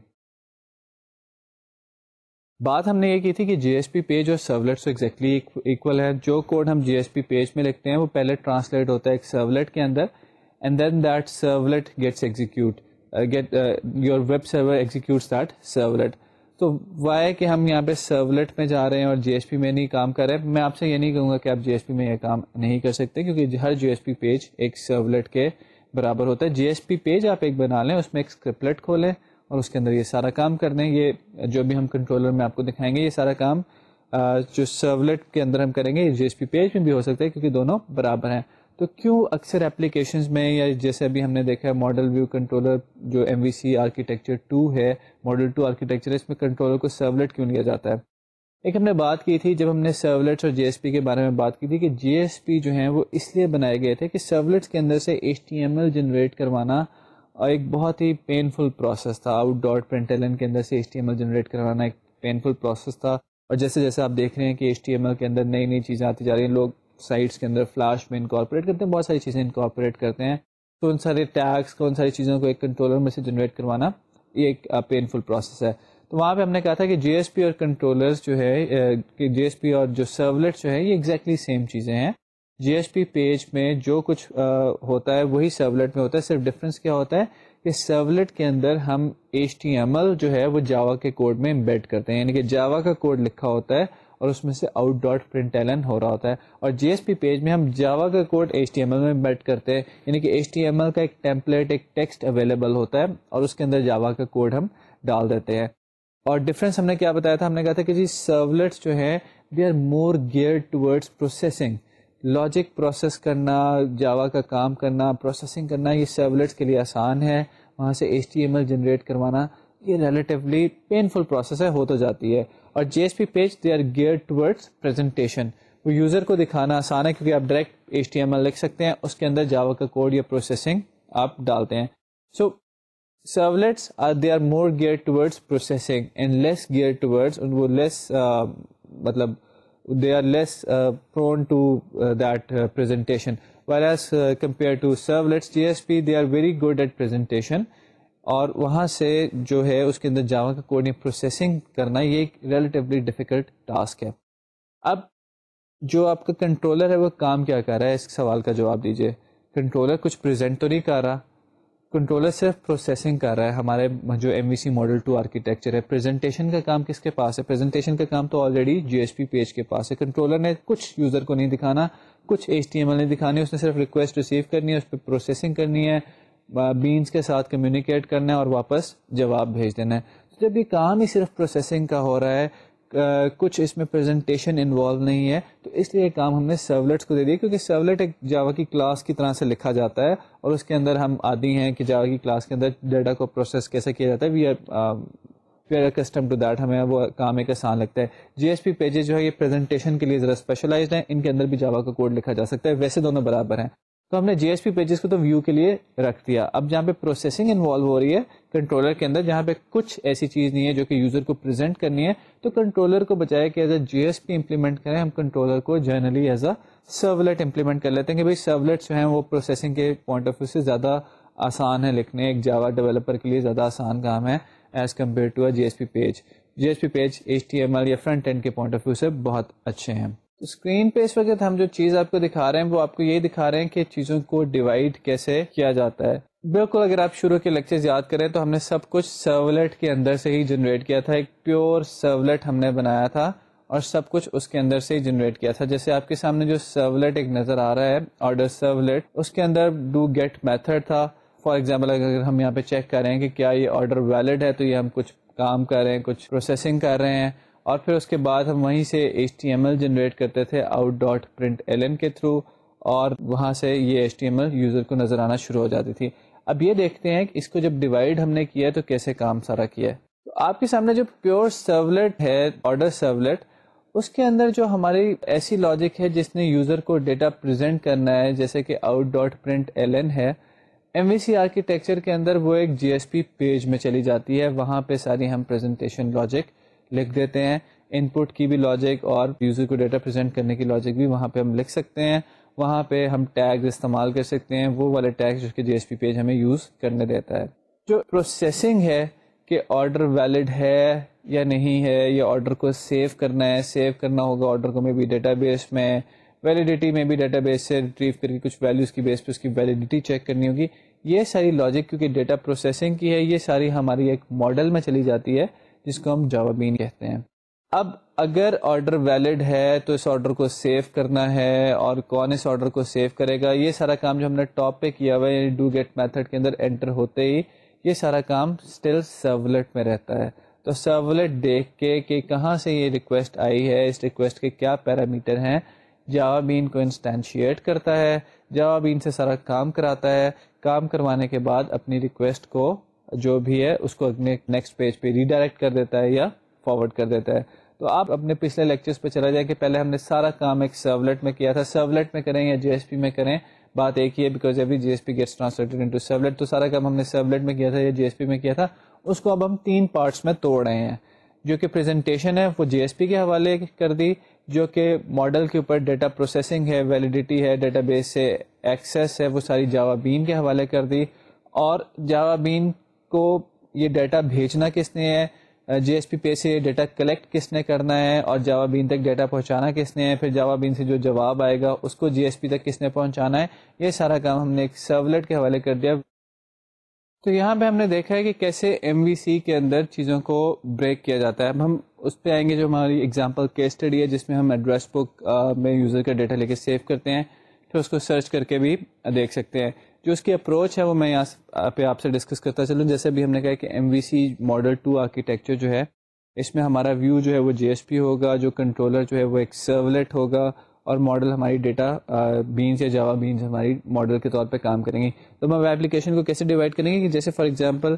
بات ہم نے یہ کی تھی کہ جی ایس پی پیج اور سرولیٹ ایگزیکٹلی ایکول ہے جو کوڈ ہم جی ایس پی پیج میں لکھتے ہیں وہ پہلے ٹرانسلیٹ ہوتا ہے ایک سرولیٹ کے اندر and then that servlet gets execute get your web server execute that servlet تو وائی کہ ہم یہاں پہ سرولیٹ میں جا رہے ہیں اور جی ایس پی میں نہیں کام کر رہے ہیں۔ میں آپ سے یہ نہیں کہوں گا کہ آپ جی ایس پی میں یہ کام نہیں کر سکتے کیونکہ ہر جی ایس پی پیج ایک سرولیٹ کے برابر ہوتا ہے۔ جی ایس پی پیج آپ ایک بنا لیں، اس میں ایک اسکرپلیٹ کھولیں اور اس کے اندر یہ سارا کام کر دیں۔ یہ جو بھی ہم کنٹرولر میں آپ کو دکھائیں گے، یہ سارا کام جو سرولیٹ کے اندر ہم کریں گے جی ایس پی پیج میں بھی ہو سکتا ہے کیونکہ دونوں برابر ہیں۔ تو کیوں اکثر اپلیکیشنز میں یا جیسے ابھی ہم نے دیکھا ہے ماڈل ویو کنٹرولر جو M V C architecture two ہے ماڈل ٹو آرکیٹیکچر اس میں کنٹرولر کو سرولیٹ کیوں لیا جاتا ہے؟ ایک ہم نے بات کی تھی جب ہم نے سرولیٹس اور جی ایس پی کے بارے میں بات کی تھی کہ جی ایس پی جو ہیں وہ اس لیے بنائے گئے تھے کہ سرولیٹس کے اندر سے H T M L generate کروانا اور ایک بہت ہی پینفل پروسیس تھا۔ آؤٹ ڈاٹ پرنٹیلن کے اندر سے H T M L generate کروانا ایک پینفل پروسیس تھا۔ اور جیسے جیسے آپ دیکھ رہے ہیں کہ ایچ ٹی ایم ایل کے اندر نئی نئی چیزیں آتی جا رہی ہیں، لوگ سائٹس کے اندر فلاش میں انکارپوریٹ کرتے ہیں، بہت ساری چیزیں انکارپوریٹ کرتے ہیں۔ تو ان سارے ٹیگس کو ان ساری چیزوں کو ایک کنٹرولر میں سے جنریٹ کروانا یہ ایک پینفل پروسیس ہے۔ تو وہاں پہ ہم نے کہا تھا کہ جی ایس پی اور کنٹرولرز جو ہے جی ایس پی اور جو سرولیٹ جو ہے، یہ ایگزیکٹلی سیم چیزیں ہیں۔ جی ایس پی پیج میں جو کچھ ہوتا ہے، وہی سرولیٹ میں ہوتا ہے۔ صرف ڈفرینس کیا ہوتا ہے کہ سرولیٹ کے اندر ہم ایچ ٹی ایم ایل جو ہے، وہ جاوا کے کوڈ میں امبیڈ کرتے ہیں۔ یعنی کہ جاوا کا کوڈ لکھا ہوتا ہے اور اس میں سے آؤٹ ڈاٹ پرنٹ ایلن ہو رہا ہوتا ہے۔ اور جی ایس پی پیج میں ہم جاوا کا code H T M L میں امبیڈ کرتے ہیں۔ یعنی کہ ایچ ٹی ایم ایل کا ایک ٹیمپلیٹ ایک ٹیکسٹ اویلیبل ہوتا ہے اور اس کے اندر جاوا کا کوڈ ہم ڈال دیتے ہیں۔ اور ڈفرینس ہم نے کیا بتایا تھا؟ ہم نے کہا تھا کہ جی سرولیٹس جو ہے they are more gear towards processing logic process کرنا جاوا کا کام کرنا پروسیسنگ کرنا، یہ سرولیٹس کے لیے آسان ہے۔ وہاں سے H T M L generate کروانا، یہ ریلیٹیولی پینفل پروسیس ہے، ہو تو جاتی ہے۔ اور J S P page they are gear towards presentation وہ یوزر کو دکھانا آسان ہے، کیونکہ آپ direct H T M L لکھ سکتے ہیں، اس کے اندر جاوا کا کوڈ یا پروسیسنگ آپ ڈالتے ہیں۔ So servlets they are more gear towards processing and less gear towards وہ لیس uh, مطلب they are less prone to that presentation wise as compare to servlets J S P they are very good at presentation اور وہاں سے جو ہے، اس کے اندر جاوا کا کوڈ پروسیسنگ کرنا، یہ ایک ریلیٹیولی ڈیفیکلٹ ٹاسک ہے۔ اب جو آپ کا کنٹرولر ہے، وہ کام کیا کر رہا ہے؟ اس سوال کا جواب دیجیے کنٹرولر کچھ پریزنٹ تو نہیں کر رہا۔ کنٹرولر صرف پروسیسنگ کر رہا ہے، ہمارے جو M V C model two architecture ہے پریزنٹیشن کا کام کس کے پاس ہے؟ پریزنٹیشن کا کام تو already J S P page کے پاس ہے۔ کنٹرولر نے کچھ یوزر کو نہیں دکھانا، کچھ ایچ ٹی ایم ایل نہیں دکھانی، اس نے صرف ریکویسٹ ریسیو کرنی ہے، اس پہ پروسیسنگ کرنی ہے بینس کے ساتھ کمیونیکیٹ کرنا ہے اور واپس جواب بھیج دینا ہے۔ جب یہ کام ہی صرف پروسیسنگ کا ہو رہا ہے کچھ اس میں پریزنٹیشن انوالو نہیں ہے، تو اس لیے کام ہم نے سرولیٹس کو دے دیا، کیونکہ سرولیٹ ایک جاوا کی کلاس کی طرح سے لکھا جاتا ہے اور اس کے اندر ہم عادی ہیں کہ جاوا کی کلاس کے اندر ڈیٹا کو پروسیس کیسے کیا جاتا ہے we are we are custom to that ہمیں وہ کام ایک آسان لگتا ہے۔ جی ایس پی پیجز جو ہے، یہ پریزنٹیشن کے لیے ذرا اسپیشلائزڈ ہیں، ان کے اندر بھی جاوا کا کوڈ لکھا جا سکتا ہے، ویسے دونوں برابر ہیں۔ تو ہم نے جی ایس پی پیجز کو تو ویو کے لیے رکھ دیا۔ اب جہاں پہ پروسیسنگ انوالو ہو رہی ہے کنٹرولر کے اندر، جہاں پہ کچھ ایسی چیز نہیں ہے جو کہ یوزر کو پرزینٹ کرنی ہے، تو کنٹرولر کو بجائے کہ as a J S P implement کریں، ہم کنٹرولر کو generally as a servlet implement کر لیتے ہیں کہ بھائی سرولیٹ جو ہیں وہ پروسیسنگ کے پوائنٹ آف ویو سے زیادہ آسان ہے لکھنے۔ ایک جاوا ڈیولپر کے لیے زیادہ آسان کام ہے as compare to a J S P page J S P page H T M L یا فرنٹ اینڈ کے پوائنٹ آف ویو سے بہت اچھے ہیں۔ اسکرین پہ اس وقت ہم جو چیز آپ کو دکھا رہے ہیں، وہ آپ کو یہی دکھا رہے ہیں کہ چیزوں کو ڈیوائڈ کیسے کیا جاتا ہے۔ بالکل، اگر آپ شروع کے لیکچر یاد کریں تو ہم نے سب کچھ سرولیٹ کے اندر سے ہی جنریٹ کیا تھا۔ ایک پیور سرولیٹ ہم نے بنایا تھا اور سب کچھ اس کے اندر سے ہی جنریٹ کیا تھا۔ جیسے آپ کے سامنے جو سرولیٹ ایک نظر آ رہا ہے آرڈر سرولیٹ اس کے اندر ڈو گیٹ میتھڈ تھا۔ فار ایگزامپل اگر ہم یہاں پہ چیک کر رہے ہیں کہ کیا یہ آرڈر ویلڈ ہے، تو یہ ہم کچھ کام کر رہے ہیں، کچھ پروسیسنگ کر رہے ہیں۔ اور پھر اس کے بعد ہم وہیں سے H T M L generate کرتے تھے out dot print L N کے تھرو اور وہاں سے یہ H T M L user کو نظر آنا شروع ہو جاتی تھی۔ اب یہ دیکھتے ہیں کہ اس کو جب ڈیوائڈ ہم نے کیا تو کیسے کام سارا کیا ہے۔ تو آپ کے سامنے جو پیور سرولیٹ ہے آرڈر سرولیٹ اس کے اندر جو ہماری ایسی لاجک ہے جس نے یوزر کو ڈیٹا پریزنٹ کرنا ہے، جیسے کہ out dot print L N ہے۔ ایم وی سی آرکیٹیکچر کے اندر وہ ایک جی ایس پی پیج میں چلی جاتی ہے۔ وہاں پہ ساری ہم پریزنٹیشن لاجک لکھ دیتے ہیں۔ ان پٹ کی بھی لاجک اور یوزر کو ڈیٹا پریزنٹ کرنے کی لاجک بھی وہاں پہ ہم لکھ سکتے ہیں۔ وہاں پہ ہم ٹیگ استعمال کر سکتے ہیں۔ وہ والے ٹیگ جو کہ جی ایس پی پیج ہمیں یوز کرنے دیتا ہے۔ جو پروسیسنگ ہے کہ آرڈر ویلڈ ہے یا نہیں ہے، یا آرڈر کو سیو کرنا ہے۔ سیو کرنا ہوگا آرڈر کو میں بھی ڈیٹا بیس میں۔ ویلیڈیٹی میں بھی ڈیٹا بیس سے ریٹریو کر کے کچھ ویلیوز کی بیس پہ اس کی ویلیڈیٹی چیک کرنی ہوگی۔ یہ ساری لاجک کیونکہ ڈیٹا پروسیسنگ کی ہے، یہ ساری ہماری ایک ماڈل میں چلی جاتی ہے۔ جس کو ہم جوابین کہتے ہیں۔ اب اگر آرڈر ویلڈ ہے تو اس آرڈر کو سیو کرنا ہے اور کون اس آرڈر کو سیو کرے گا؟ یہ سارا کام جو ہم نے ٹاپ پہ کیا ہوا ہے ڈو گیٹ میتھڈ کے اندر انٹر ہوتے ہی یہ سارا کام اسٹل سرولیٹ میں رہتا ہے۔ تو سرولیٹ دیکھ کے کہ کہاں سے یہ ریکویسٹ آئی ہے، اس ریکویسٹ کے کیا پیرامیٹر ہیں۔ جوابین کو انسٹینشیٹ کرتا ہے جوابین سے سارا کام کراتا ہے۔ کام کروانے کے بعد اپنی ریکویسٹ کو جو بھی ہے، اس کو اپنے نیکسٹ پیج پہ ریڈائریکٹ کر دیتا ہے یا فارورڈ کر دیتا ہے۔ تو آپ اپنے پچھلے لیکچرز پہ چلا جائیں کہ پہلے ہم نے سارا کام ایک سرولیٹ میں کیا تھا۔ سرولیٹ میں کریں یا جی ایس پی میں کریں، بات ایک ہی ہے because every J S P gets translated into servlet تو سارا کام ہم نے سرولیٹ میں کیا تھا یا جی ایس پی میں کیا تھا، اس کو اب ہم تین پارٹس میں توڑ رہے ہیں۔ جو کہ پریزنٹیشن ہے، وہ جی ایس پی کے حوالے کر دی، جو کہ ماڈل کے اوپر ڈیٹا پروسیسنگ ہے ویلیڈیٹی ہے ڈیٹا بیس سے ایکسیس ہے، وہ ساری جوابین کے حوالے کر دی۔ اور جوابین کو یہ ڈیٹا بھیجنا کس نے ہے جی ایس پی پی سے ڈیٹا کلیکٹ کس نے کرنا ہے اور جاوا بین تک ڈیٹا پہنچانا کس نے ہے، پھر جاوا بین سے جو جواب آئے گا اس کو جی ایس پی تک کس نے پہنچانا ہے، یہ سارا کام ہم نے ایک سرولیٹ کے حوالے کر دیا۔ تو یہاں پہ ہم نے دیکھا ہے کہ کیسے ایم وی سی کے اندر چیزوں کو بریک کیا جاتا ہے۔ اب ہم اس پہ آئیں گے جو ہماری اگزامپل کیس اسٹڈی ہے، جس میں ہم ایڈریس بک میں یوزر کا ڈیٹا لے کے سیو کرتے ہیں۔ پھر اس کو سرچ کر کے بھی دیکھ سکتے ہیں۔ جو اس کی اپروچ ہے وہ میں یہاں پہ آپ سے ڈسکس کرتا چلوں۔ جیسے بھی ہم نے کہا کہ M V C model two architecture جو ہے، اس میں ہمارا ویو جو ہے وہ جی ایس پی ہوگا، جو کنٹرولر جو ہے وہ ایک سرولیٹ ہوگا اور ماڈل ہماری ڈیٹا بینس یا جاوا بینس ہماری ماڈل کے طور پہ کام کریں گی۔ تو ہم اپلیکیشن کو کیسے ڈیوائڈ کریں گے کہ جیسے فار ایگزامپل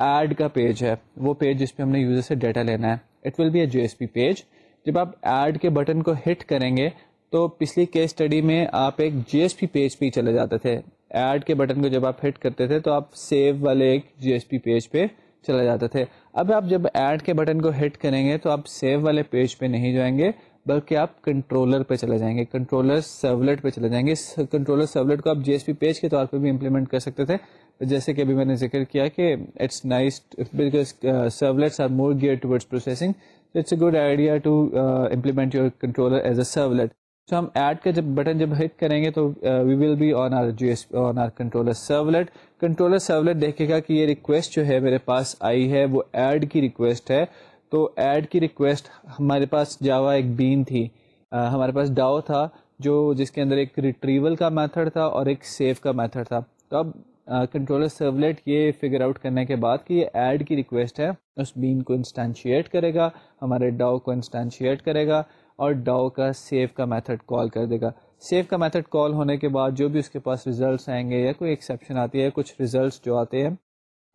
ایڈ کا پیج ہے، وہ پیج جس پہ ہم نے یوزر سے ڈیٹا لینا ہے۔ It will be a J S P page جب آپ ایڈ کے بٹن کو ہٹ کریں گے تو پچھلی کیس اسٹڈی میں آپ ایک جی ایس پی پیج پہ ہی چلے جاتے تھے۔ ایڈ کے بٹن کو جب آپ ہٹ کرتے تھے تو آپ سیو والے ایک جی ایس پی پیج پہ چلے جاتے تھے۔ اب آپ جب ایڈ کے بٹن کو ہٹ کریں گے تو آپ سیو والے پیج پہ نہیں جائیں گے، بلکہ آپ کنٹرولر پہ چلے جائیں گے، کنٹرولر سرولیٹ پہ چلے جائیں گے۔ کنٹرولر سرولیٹ کو آپ جی ایس پی پیج کے طور پہ بھی امپلیمنٹ کر سکتے تھے۔ جیسے کہ ابھی میں نے ذکر کیا کہ it's nice because servlets are more gear towards processing it's a good idea to implement your controller as a servlet تو ہم ایڈ کا جب بٹن جب ہٹ کریں گے تو we will be on our J S on our controller servlet controller servlet دیکھے گا کہ یہ ریکویسٹ جو ہے میرے پاس آئی ہے، وہ ایڈ کی ریکویسٹ ہے۔ تو ایڈ کی ریکویسٹ ہمارے پاس جاوا ایک بین تھی۔ uh, ہمارے پاس ڈاؤ تھا، جو جس کے اندر ایک ریٹریول کا میتھڈ تھا اور ایک سیو کا میتھڈ تھا۔ تو اب uh, کنٹرولر سرولیٹ یہ فگر آؤٹ کرنے کے بعد کہ یہ ایڈ کی ریکویسٹ ہے، اس بین کو انسٹینشیٹ کرے گا، ہمارے ڈاؤ کو انسٹینشیٹ کرے گا۔ اور ڈاؤ کا سیو کا میتھڈ کال کر دے گا۔ سیو کا میتھڈ کال ہونے کے بعد جو بھی اس کے پاس ریزلٹس آئیں گے یا کوئی ایکسیپشن آتی ہے، کچھ ریزلٹس جو آتے ہیں،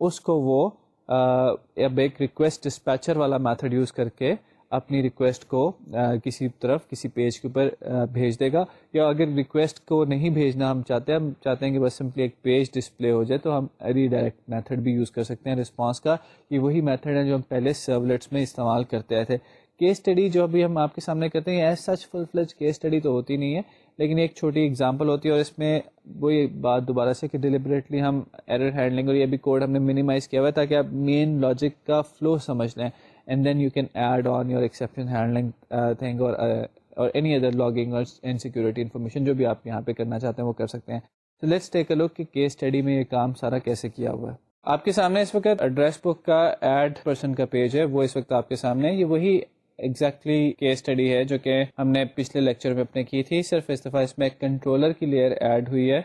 اس کو وہ اب ایک ریکویسٹ ڈسپیچر والا میتھڈ یوز کر کے اپنی ریکویسٹ کو کسی طرف، کسی پیج کے اوپر بھیج دے گا۔ یا اگر ریکویسٹ کو نہیں بھیجنا ہم چاہتے ہیں ہم چاہتے ہیں کہ بس سمپلی ایک پیج ڈسپلے ہو جائے تو ہم ری ڈائریکٹ میتھڈ بھی یوز کر سکتے ہیں رسپانس کا۔ یہ وہی میتھڈ ہے جو ہم پہلے سرولیٹس میں استعمال کرتے آئے تھے۔ کیس اسٹڈی جو ابھی ہم آپ کے سامنے کرتے ہیں as such full fledged case study تو ہوتی نہیں ہے، لیکن ایک چھوٹی اگزامپل ہوتی ہے اور اس میں وہی بات دوبارہ سے کہ ڈیلیبریٹلی ہم ایرر ہینڈلنگ اور یہ بھی کوڈ ہم نے منیمائز کیا ہوا ہے تاکہ آپ مین لاجک کا فلو سمجھ لیں and then you can add on your exception handling thing اور اینی ادر لاگنگ اور ان سیکورٹی انفارمیشن جو بھی آپ یہاں پہ کرنا چاہتے ہیں وہ کر سکتے ہیں۔ تو لیٹس ٹیک اے لک کہ کیس اسٹڈی میں یہ کام سارا کیسے کیا ہوا ہے۔ آپ کے سامنے اس وقت ایڈریس بک کا ایڈ پرسن کا پیج ہے، وہ اس وقت آپ کے سامنے یہ وہی ایگزیکٹلی کیس اسٹڈی ہے جو کہ ہم نے پچھلے لیکچر میں اپنے کی تھی۔ صرف اس دفعہ اس میں کنٹرولر کی لیئر ایڈ ہوئی ہے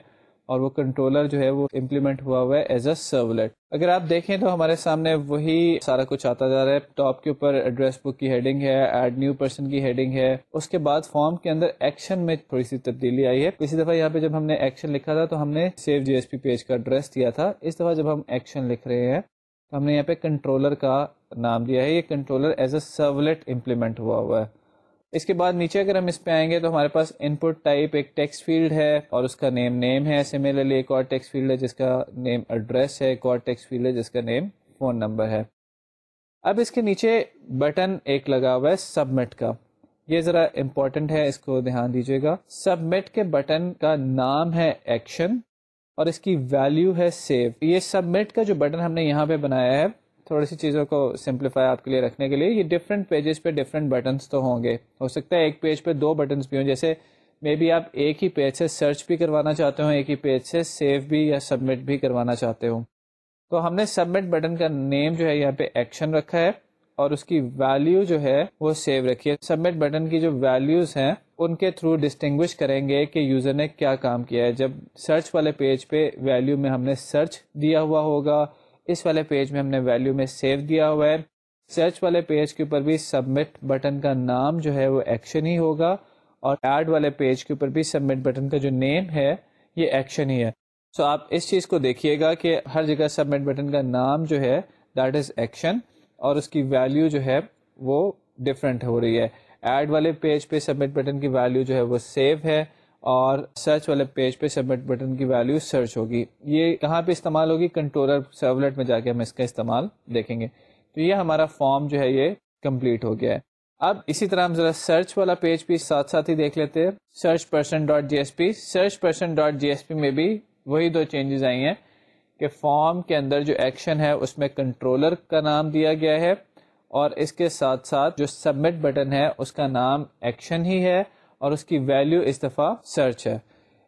اور وہ کنٹرولر جو ہے وہ امپلیمنٹ ہوا ہوا ہے ایز اے سرولیٹ اگر آپ دیکھیں تو ہمارے سامنے وہی سارا کچھ آتا جا رہا ہے۔ ٹاپ کے اوپر ایڈریس بک کی ہیڈنگ ہے ایڈ نیو پرسن کی ہیڈنگ ہے۔ اس کے بعد فارم کے اندر ایکشن میں تھوڑی سی تبدیلی آئی ہے۔ اسی دفعہ یہاں پہ جب ہم نے ایکشن لکھا تھا تو ہم نے save J S P page کا ایڈریس دیا تھا۔ اس دفعہ جب ہم ایکشن لکھ رہے ہیں تو ہم نے یہاں پہ کنٹرولر کا نام دیا ہے، یہ controller is a servlet implement ہوا ہوا ہے۔ اس کے بعد نیچے اگر ہم اس پہ آئیں گے تو ہمارے پاس ان پٹ ٹائپ ایک ٹیکس فیلڈ ہے اور اس کا نیم نیم ہے۔ سملرلی ایک اور ٹیکس فیلڈ ہے جس کا نیم ایڈریس ہے، ایک اور ٹیکس فیلڈ ہے جس کا نیم فون نمبر ہے۔ اب اس کے نیچے بٹن ایک لگا ہوا ہے سبمٹ کا۔ یہ ذرا امپورٹنٹ ہے، اس کو دھیان دیجیے گا۔ سبمٹ کے بٹن کا نام ہے ایکشن اور اس کی ویلیو ہے سیو یہ سبمٹ کا جو بٹن ہم نے یہاں پہ بنایا ہے، تھوڑی سی چیزوں کو سمپلیفائی آپ کے لیے رکھنے کے لیے، یہ ڈفرینٹ پیجز پہ ڈفرینٹ بٹنس تو ہوں گے۔ ہو سکتا ہے ایک پیج پہ دو بٹنس بھی ہوں، جیسے مے بی آپ ایک ہی پیج سے سرچ بھی کروانا چاہتے ہوں، ایک ہی پیج سے سیو بھی یا سبمٹ بھی کروانا چاہتے ہوں۔ تو ہم نے سبمٹ بٹن کا نیم جو ہے یہاں پہ ایکشن رکھا ہے۔ اور اس کی ویلیو جو ہے وہ سیو رکھی ہے سبمٹ بٹن کی جو ویلیوز ہیں، ان کے تھرو ڈسٹنگوش کریں گے کہ یوزر نے کیا کام کیا ہے۔ جب سرچ والے پیج پہ ویلیو میں ہم نے سرچ دیا ہوا ہوگا، اس والے پیج میں ہم نے ویلیو میں سیو دیا ہوا ہے۔ سرچ والے پیج کے اوپر بھی سبمٹ بٹن کا نام جو ہے وہ ایکشن ہی ہوگا، اور ایڈ والے پیج کے اوپر بھی سبمٹ بٹن کا جو نیم ہے، یہ ایکشن ہی ہے۔ سو so آپ اس چیز کو دیکھیے گا کہ ہر جگہ سبمٹ بٹن کا نام جو ہے دیٹ از ایکشن اور اس کی ویلیو جو ہے وہ ڈفرینٹ ہو رہی ہے۔ ایڈ والے پیج پہ سبمٹ بٹن کی ویلیو جو ہے وہ سیو ہے اور سرچ والے پیج پہ سبمٹ بٹن کی ویلیو سرچ ہوگی۔ یہ کہاں پہ استعمال ہوگی کنٹرولر سرولیٹ میں جا کے ہم اس کا استعمال دیکھیں گے۔ تو یہ ہمارا فارم جو ہے یہ کمپلیٹ ہو گیا ہے۔ اب اسی طرح ہم ذرا سرچ والا پیج بھی ساتھ ساتھ ہی دیکھ لیتے ہیں۔ Search person dot J S P search person dot J S P میں بھی وہی دو چینجز آئی ہیں۔ کہ فارم کے اندر جو ایکشن ہے، اس میں کنٹرولر کا نام دیا گیا ہے اور اس کے ساتھ ساتھ جو سبمٹ بٹن ہے، اس کا نام ایکشن ہی ہے اور اس کی ویلیو اس دفعہ سرچ ہے۔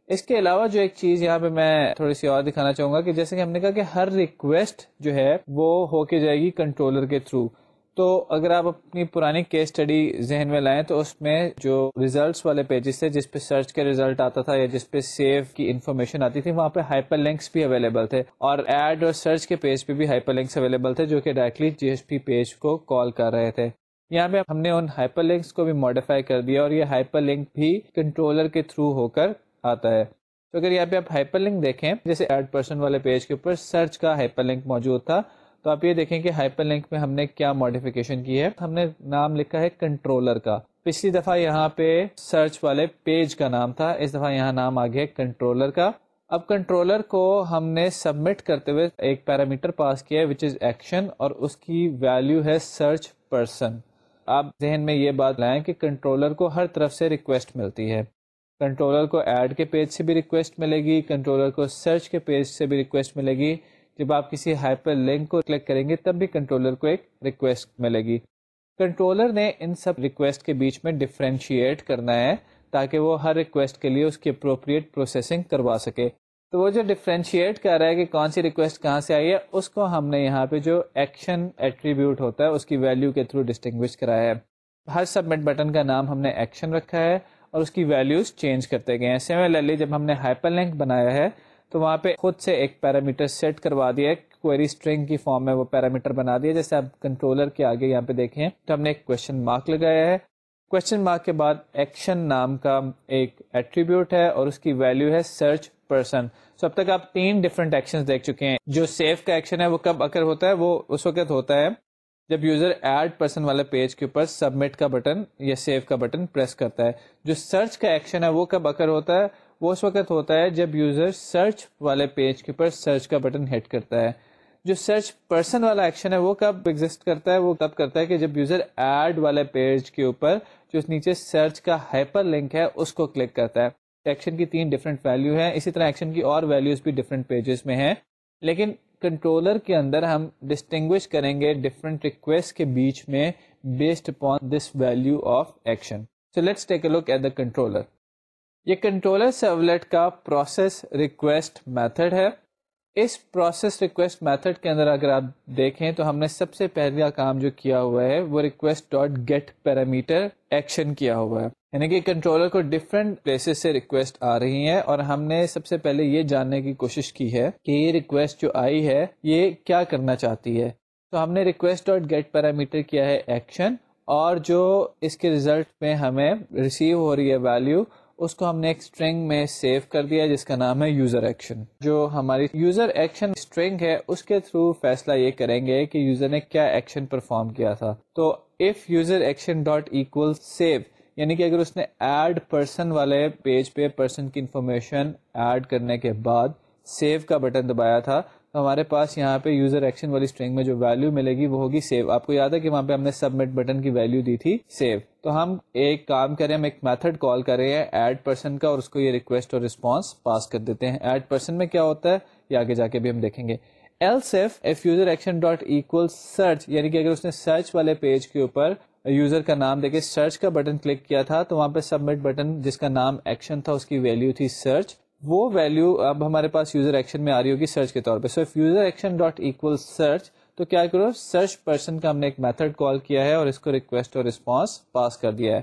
اس کے علاوہ جو ایک چیز یہاں پہ میں تھوڑی سی اور دکھانا چاہوں گا کہ جیسے کہ ہم نے کہا کہ ہر ریکویسٹ جو ہے، وہ ہو کے جائے گی کنٹرولر کے تھرو تو اگر آپ اپنی پرانی کیس اسٹڈی ذہن میں لائیں تو اس میں جو ریزلٹس والے پیجز تھے، جس پہ سرچ کے ریزلٹ آتا تھا یا جس پہ سیو کی انفارمیشن آتی تھی، وہاں پہ ہائپر لنکس بھی اویلیبل تھے اور ایڈ اور سرچ کے پیج پہ بھی ہائپر لنکس اویلیبل تھے جو کہ directly J S P page کو کال کر رہے تھے۔ یہاں پہ ہم نے ان ہائپر لنکس کو بھی ماڈیفائی کر دیا اور یہ ہائپر لنک بھی کنٹرولر کے تھرو ہو کر آتا ہے۔ تو اگر یہاں پہ آپ ہائپر لنک دیکھیں، جیسے ایڈ پرسن والے پیج کے اوپر سرچ کا ہائپر لنک موجود تھا تو آپ یہ دیکھیں کہ ہائپر لنک میں ہم نے کیا ماڈیفکیشن کی ہے؟ ہم نے نام لکھا ہے کنٹرولر کا۔ پچھلی دفعہ یہاں پہ سرچ والے پیج کا نام تھا، اس دفعہ یہاں نام آ گیا کنٹرولر کا۔ اب کنٹرولر کو ہم نے سبمٹ کرتے ہوئے ایک پیرامیٹر پاس کیا وچ از ایکشن اور اس کی ویلو ہے سرچ پرسن آپ ذہن میں یہ بات لائیں کہ کنٹرولر کو ہر طرف سے ریکویسٹ ملتی ہے۔ کنٹرولر کو ایڈ کے پیج سے بھی ریکویسٹ ملے گی، کنٹرولر کو سرچ کے پیج سے بھی ریکویسٹ ملے گی۔ جب آپ کسی ہائپر لنک کو کلک کریں گے تب بھی کنٹرولر کو ایک ریکویسٹ ملے گی۔ کنٹرولر نے ان سب ریکویسٹ کے بیچ میں ڈفرینشیٹ کرنا ہے تاکہ وہ ہر ریکویسٹ کے لیے اس کی اپروپریٹ پروسیسنگ کروا سکے۔ تو وہ جو ڈفرینشیٹ کر رہا ہے کہ کون سی ریکویسٹ کہاں سے آئی ہے، اس کو ہم نے یہاں پہ جو ایکشن ایٹریبیوٹ ہوتا ہے، اس کی ویلو کے تھرو ڈسٹنگوش کرایا ہے۔ ہر سبمٹ بٹن کا نام ہم نے ایکشن رکھا ہے اور اس کی ویلوز چینج کرتے گئے ہیں۔ سیملرلی جب ہم نے ہائپر لنک بنایا ہے تو وہاں پہ خود سے ایک پیرامیٹر سیٹ کروا دیا ہے کوئری اسٹرنگ کی فارم میں وہ پیرامیٹر بنا دیا، جیسے آپ کنٹرولر کے آگے یہاں پہ دیکھیں۔ تو ہم نے ایک کوشچن مارک لگایا ہے۔ کوشچن مارک کے بعد ایکشن نام کا ایک ایٹریبیوٹ ہے اور اس کی ویلو ہے سرچ پرسن سو اب تک آپ تین ڈفرنٹ ایکشن دیکھ چکے ہیں۔ جو سیو کا ایکشن ہے، وہ کب اکر ہوتا ہے؟ وہ اس وقت ہوتا ہے جب یوزر ایڈ پرسن والے پیج کے اوپر سبمٹ کا بٹن یا سیو کا بٹن پریس کرتا ہے۔ جو سرچ کا ایکشن ہے، وہ کب اکر ہوتا ہے؟ وہ اس وقت ہوتا ہے جب یوزر سرچ والے پیج کے اوپر سرچ کا بٹن ہٹ کرتا ہے۔ جو سرچ پرسن والا ایکشن ہے وہ کب ایگزٹ کرتا ہے؟ وہ کب کرتا ہے کہ جب یوزر ایڈ والے پیج کے اوپر جو اس نیچے سرچ کا ہائپر لنک ہے اس کو کلک کرتا ہے۔ ایکشن کی تین ڈفرینٹ ویلو ہیں۔ اسی طرح ایکشن کی اور ویلوز بھی ڈفرینٹ پیجز میں ہیں۔ لیکن کنٹرولر کے اندر ہم ڈسٹنگوش کریں گے ڈفرینٹ ریکویسٹ کے بیچ میں based upon this value of action so let's take a look at the controller یہ کنٹرولر سرولیٹ کا پروسیس ریکویسٹ میتھڈ ہے۔ اس پروسیس ریکویسٹ میتھڈ کے اندر اگر آپ دیکھیں تو ہم نے سب سے پہلا کام جو کیا ہوا ہے وہ request dot get parameter action کیا ہوا ہے۔ یعنی کہ کنٹرولر کو ڈفرینٹ پلیسز سے ریکویسٹ آ رہی ہیں اور ہم نے سب سے پہلے یہ جاننے کی کوشش کی ہے کہ یہ ریکویسٹ جو آئی ہے یہ کیا کرنا چاہتی ہے۔ تو ہم نے ریکویسٹ ڈاٹ گیٹ پیرامیٹر کیا ہے ایکشن اور جو اس کے ریزلٹ میں ہمیں ریسیو ہو رہی ہے ویلو اس کو ہم نے ایک اسٹرنگ میں سیو کر دیا جس کا نام ہے یوزر ایکشن جو ہماری یوزر ایکشن اسٹرنگ ہے، اس کے تھرو فیصلہ یہ کریں گے کہ یوزر نے کیا ایکشن پرفارم کیا تھا۔ تو if user action dot equal save یعنی کہ اگر اس نے ایڈ پرسن والے پیج پہ پرسن کی انفارمیشن ایڈ کرنے کے بعد سیو کا بٹن دبایا تھا ہمارے پاس یہاں پہ یوزر ایکشن والی اسٹرنگ میں جو ویلو ملے گی وہ ہوگی سیو آپ کو یاد ہے کہ وہاں پہ ہم نے سبمٹ بٹن کی ویلو دی تھی سیو تو ہم ایک کام کریں، ہم ایک میتھڈ کال کر رہے ہیں ایڈ پرسن کا اور اس کو یہ ریکویسٹ اور رسپانس پاس کر دیتے ہیں. ایڈ پرسن میں کیا ہوتا ہے؟ یہ آگے جا کے بھی ہم دیکھیں گے. Else if if user action dot equal search یعنی کہ اگر اس نے سرچ والے پیج کے اوپر یوزر کا نام دیکھے سرچ کا بٹن کلک کیا تھا، تو وہاں پہ سبمٹ بٹن جس کا نام ایکشن تھا، اس کی ویلو تھی سرچ وہ ویلو اب ہمارے پاس یوزر ایکشن میں آ رہی ہوگی سرچ کے طور پہ. So user action dot equal search تو کیا کرو? سرچ پرسن کا ہم نے ایک میتھڈ کال کیا ہے اور اس کو ریکویسٹ اور رسپانس پاس کر دیا ہے.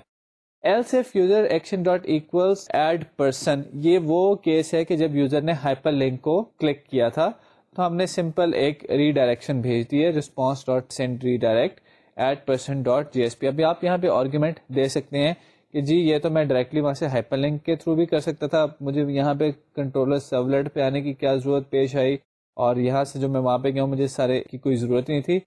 Else if user action dot equal add person یہ وہ کیس ہے کہ جب یوزر نے ہائپر لنک کو کلک کیا تھا، تو ہم نے سمپل ایک ری ڈائریکشن بھیج دی ہے response dot send redirect at person dot J S P ابھی آپ یہاں پہ آرگیومنٹ دے سکتے ہیں کہ جی یہ تو میں ڈائریکٹلی وہاں سے ہائپر لنک کے تھرو بھی کر سکتا تھا مجھے یہاں پہ کنٹرولر سیولٹ پہ آنے کی کیا ضرورت پیش آئی اور یہاں سے جو میں وہاں پہ گیا ہوں، مجھے سارے کی کوئی ضرورت نہیں تھی۔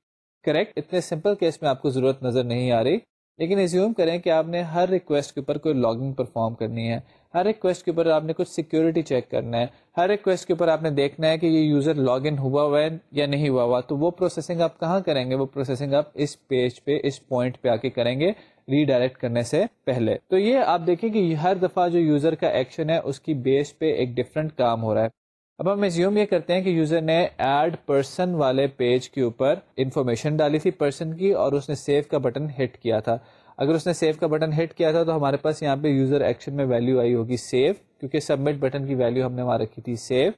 کریکٹ اتنے سمپل کیس میں آپ کو ضرورت نظر نہیں آ رہی، لیکن ایزیوم کریں کہ آپ نے ہر ریکویسٹ کے اوپر کوئی لاگنگ پرفارم کرنی ہے۔ ہر ریکویسٹ کے اوپر آپ نے کچھ سیکورٹی چیک کرنا ہے۔ ہر ریکویسٹ کے اوپر آپ نے دیکھنا ہے کہ یہ یوزر لاگ ان ہوا ہوا ہے یا نہیں ہوا ہوا۔ تو وہ پروسیسنگ آپ کہاں کریں گے؟ وہ پروسیسنگ آپ اس پیج پہ، اس پوائنٹ پہ آ کے کریں گے۔ ری ڈائریکٹ کرنے سے پہلے۔ تو یہ آپ دیکھیں کہ ہر دفعہ جو یوزر کا ایکشن ہے، اس کی بیس پہ ایک ڈفرنٹ کام ہو رہا ہے۔ اب ہم زیوم یہ کرتے ہیں کہ یوزر نے ایڈ پرسن والے پیج کے اوپر انفارمیشن ڈالی تھی پرسن کی اور اس نے سیو کا بٹن ہٹ کیا تھا۔ اگر اس نے سیو کا بٹن ہٹ کیا تھا، تو ہمارے پاس یہاں پہ یوزر ایکشن میں ویلو آئی ہوگی سیو کیونکہ سبمٹ بٹن کی ویلو ہم نے وہاں رکھی تھی save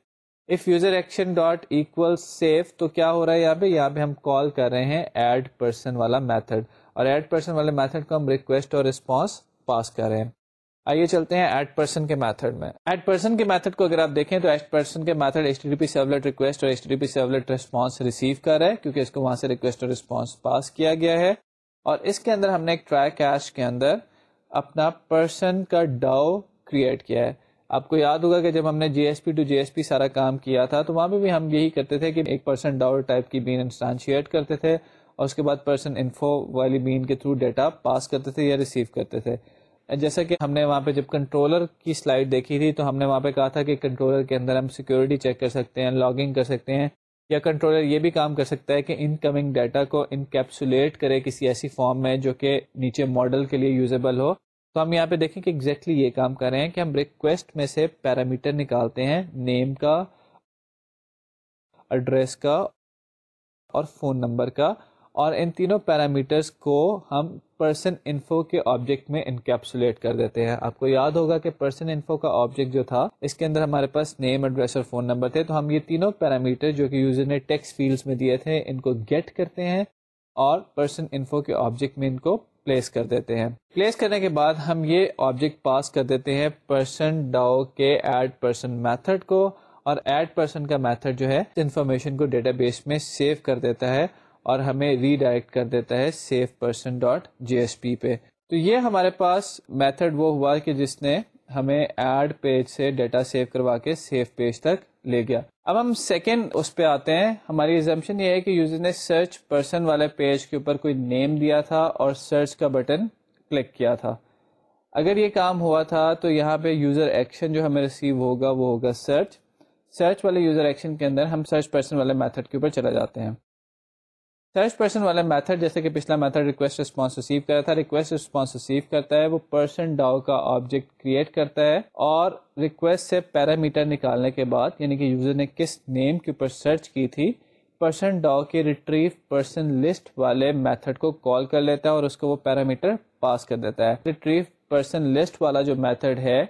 if user action dot equal save تو کیا ہو رہا ہے یہاں پہ؟ یہاں پہ ہم کال کر رہے ہیں ایڈ پرسن والا میتھڈ اور ایڈ پرسن والے میتھڈ کو ہم ریکویسٹ اور رسپانس پاس کر رہے ہیں۔ آئیے چلتے ہیں ایڈ پرسن کے میتھڈ میں۔ ایڈ پرسن کے میتھڈ کو اگر آپ دیکھیں تو ایڈ پرسن کے method H T P servlet request اور H T P servlet response receive کر رہا ہے کیونکہ اس کو وہاں سے ریکویسٹ اور رسپانس پاس کیا گیا ہے۔ اور اس کے اندر ہم نے ایک ٹرائی کیش کے اندر اپنا پرسن کا ڈاؤ کریٹ کیا ہے۔ آپ کو یاد ہوگا کہ جب ہم نے J S P to J S P سارا کام کیا تھا تو وہاں پہ بھی ہم یہی کرتے تھے کہ ایک پرسن ڈاؤ ٹائپ کی بین انسٹانشیٹ کرتے تھے۔ اور اس کے بعد پرسن انفو والی مین کے تھرو ڈیٹا پاس کرتے تھے یا ریسیو کرتے تھے۔ جیسا کہ ہم نے وہاں پہ جب کنٹرولر کی سلائڈ دیکھی تھی تو ہم نے وہاں پہ کہا تھا کہ کنٹرولر کے اندر ہم سیکورٹی چیک کر سکتے ہیں لاگنگ کر سکتے ہیں۔ یا کنٹرولر یہ بھی کام کر سکتا ہے کہ ان کمنگ ڈیٹا کو انکیپسولیٹ کرے کسی ایسی فارم میں جو کہ نیچے ماڈل کے لیے یوزیبل ہو۔ تو ہم یہاں پہ دیکھیں کہ ایگزیکٹلی exactly یہ کام کر رہے ہیں کہ ہم ریکویسٹ میں سے پیرامیٹر نکالتے ہیں نیم کا ایڈریس کا اور فون نمبر کا۔ اور ان تینوں پیرامیٹرس کو ہم پرسن انفو کے آبجیکٹ میں انکیپسولیٹ کر دیتے ہیں۔ آپ کو یاد ہوگا کہ پرسن انفو کا آبجیکٹ جو تھا، اس کے اندر ہمارے پاس نیم ایڈریس اور فون نمبر تھے۔ تو ہم یہ تینوں پیرامیٹر جو کہ یوزر نے ٹیکس فیلڈس میں دیے تھے، ان کو گیٹ کرتے ہیں اور پرسن انفو کے آبجیکٹ میں ان کو پلیس کر دیتے ہیں۔ پلیس کرنے کے بعد ہم یہ آبجیکٹ پاس کر دیتے ہیں پرسن ڈاؤ کے ایڈ پرسن میتھڈ کو۔ اور ایڈ پرسن کا میتھڈ جو ہے انفارمیشن کو ڈیٹا بیس میں سیو کر دیتا ہے۔ اور ہمیں ری ڈائریکٹ کر دیتا ہے save person dot J S P پہ۔ تو یہ ہمارے پاس میتھڈ وہ ہوا کہ جس نے ہمیں ایڈ پیج سے ڈیٹا سیو کروا کے سیف پیج تک لے گیا۔ اب ہم سیکنڈ اس پہ آتے ہیں۔ ہماری ایگزامشن یہ ہے کہ یوزر نے سرچ پرسن والے پیج کے اوپر کوئی نیم دیا تھا اور سرچ کا بٹن کلک کیا تھا۔ اگر یہ کام ہوا تھا تو یہاں پہ یوزر ایکشن جو ہمیں ریسیو ہوگا وہ ہوگا سرچ سرچ والے یوزر ایکشن کے اندر ہم سرچ پرسن والے میتھڈ کے اوپر چلا جاتے ہیں۔ سرچ پرسن والا میتھڈ جیسے کہ پچھلا میتھڈ ریکویسٹ رسپانس ریسیو کرا تھا ریکویسٹ رسپانس ریسیو کرتا ہے وہ پرسن ڈاؤ کا آبجیکٹ کریٹ کرتا ہے اور ریکویسٹ سے پیرامیٹر نکالنے کے بعد یعنی کہ یوزر نے کس نیم کے اوپر سرچ کی تھی پرسن ڈاؤ کے ریٹریو پرسن لسٹ والے میتھڈ کو کال کر لیتا ہے اور اس کو وہ پیرامیٹر پاس کر دیتا ہے ریٹریو پرسن لسٹ والا جو میتھڈ ہے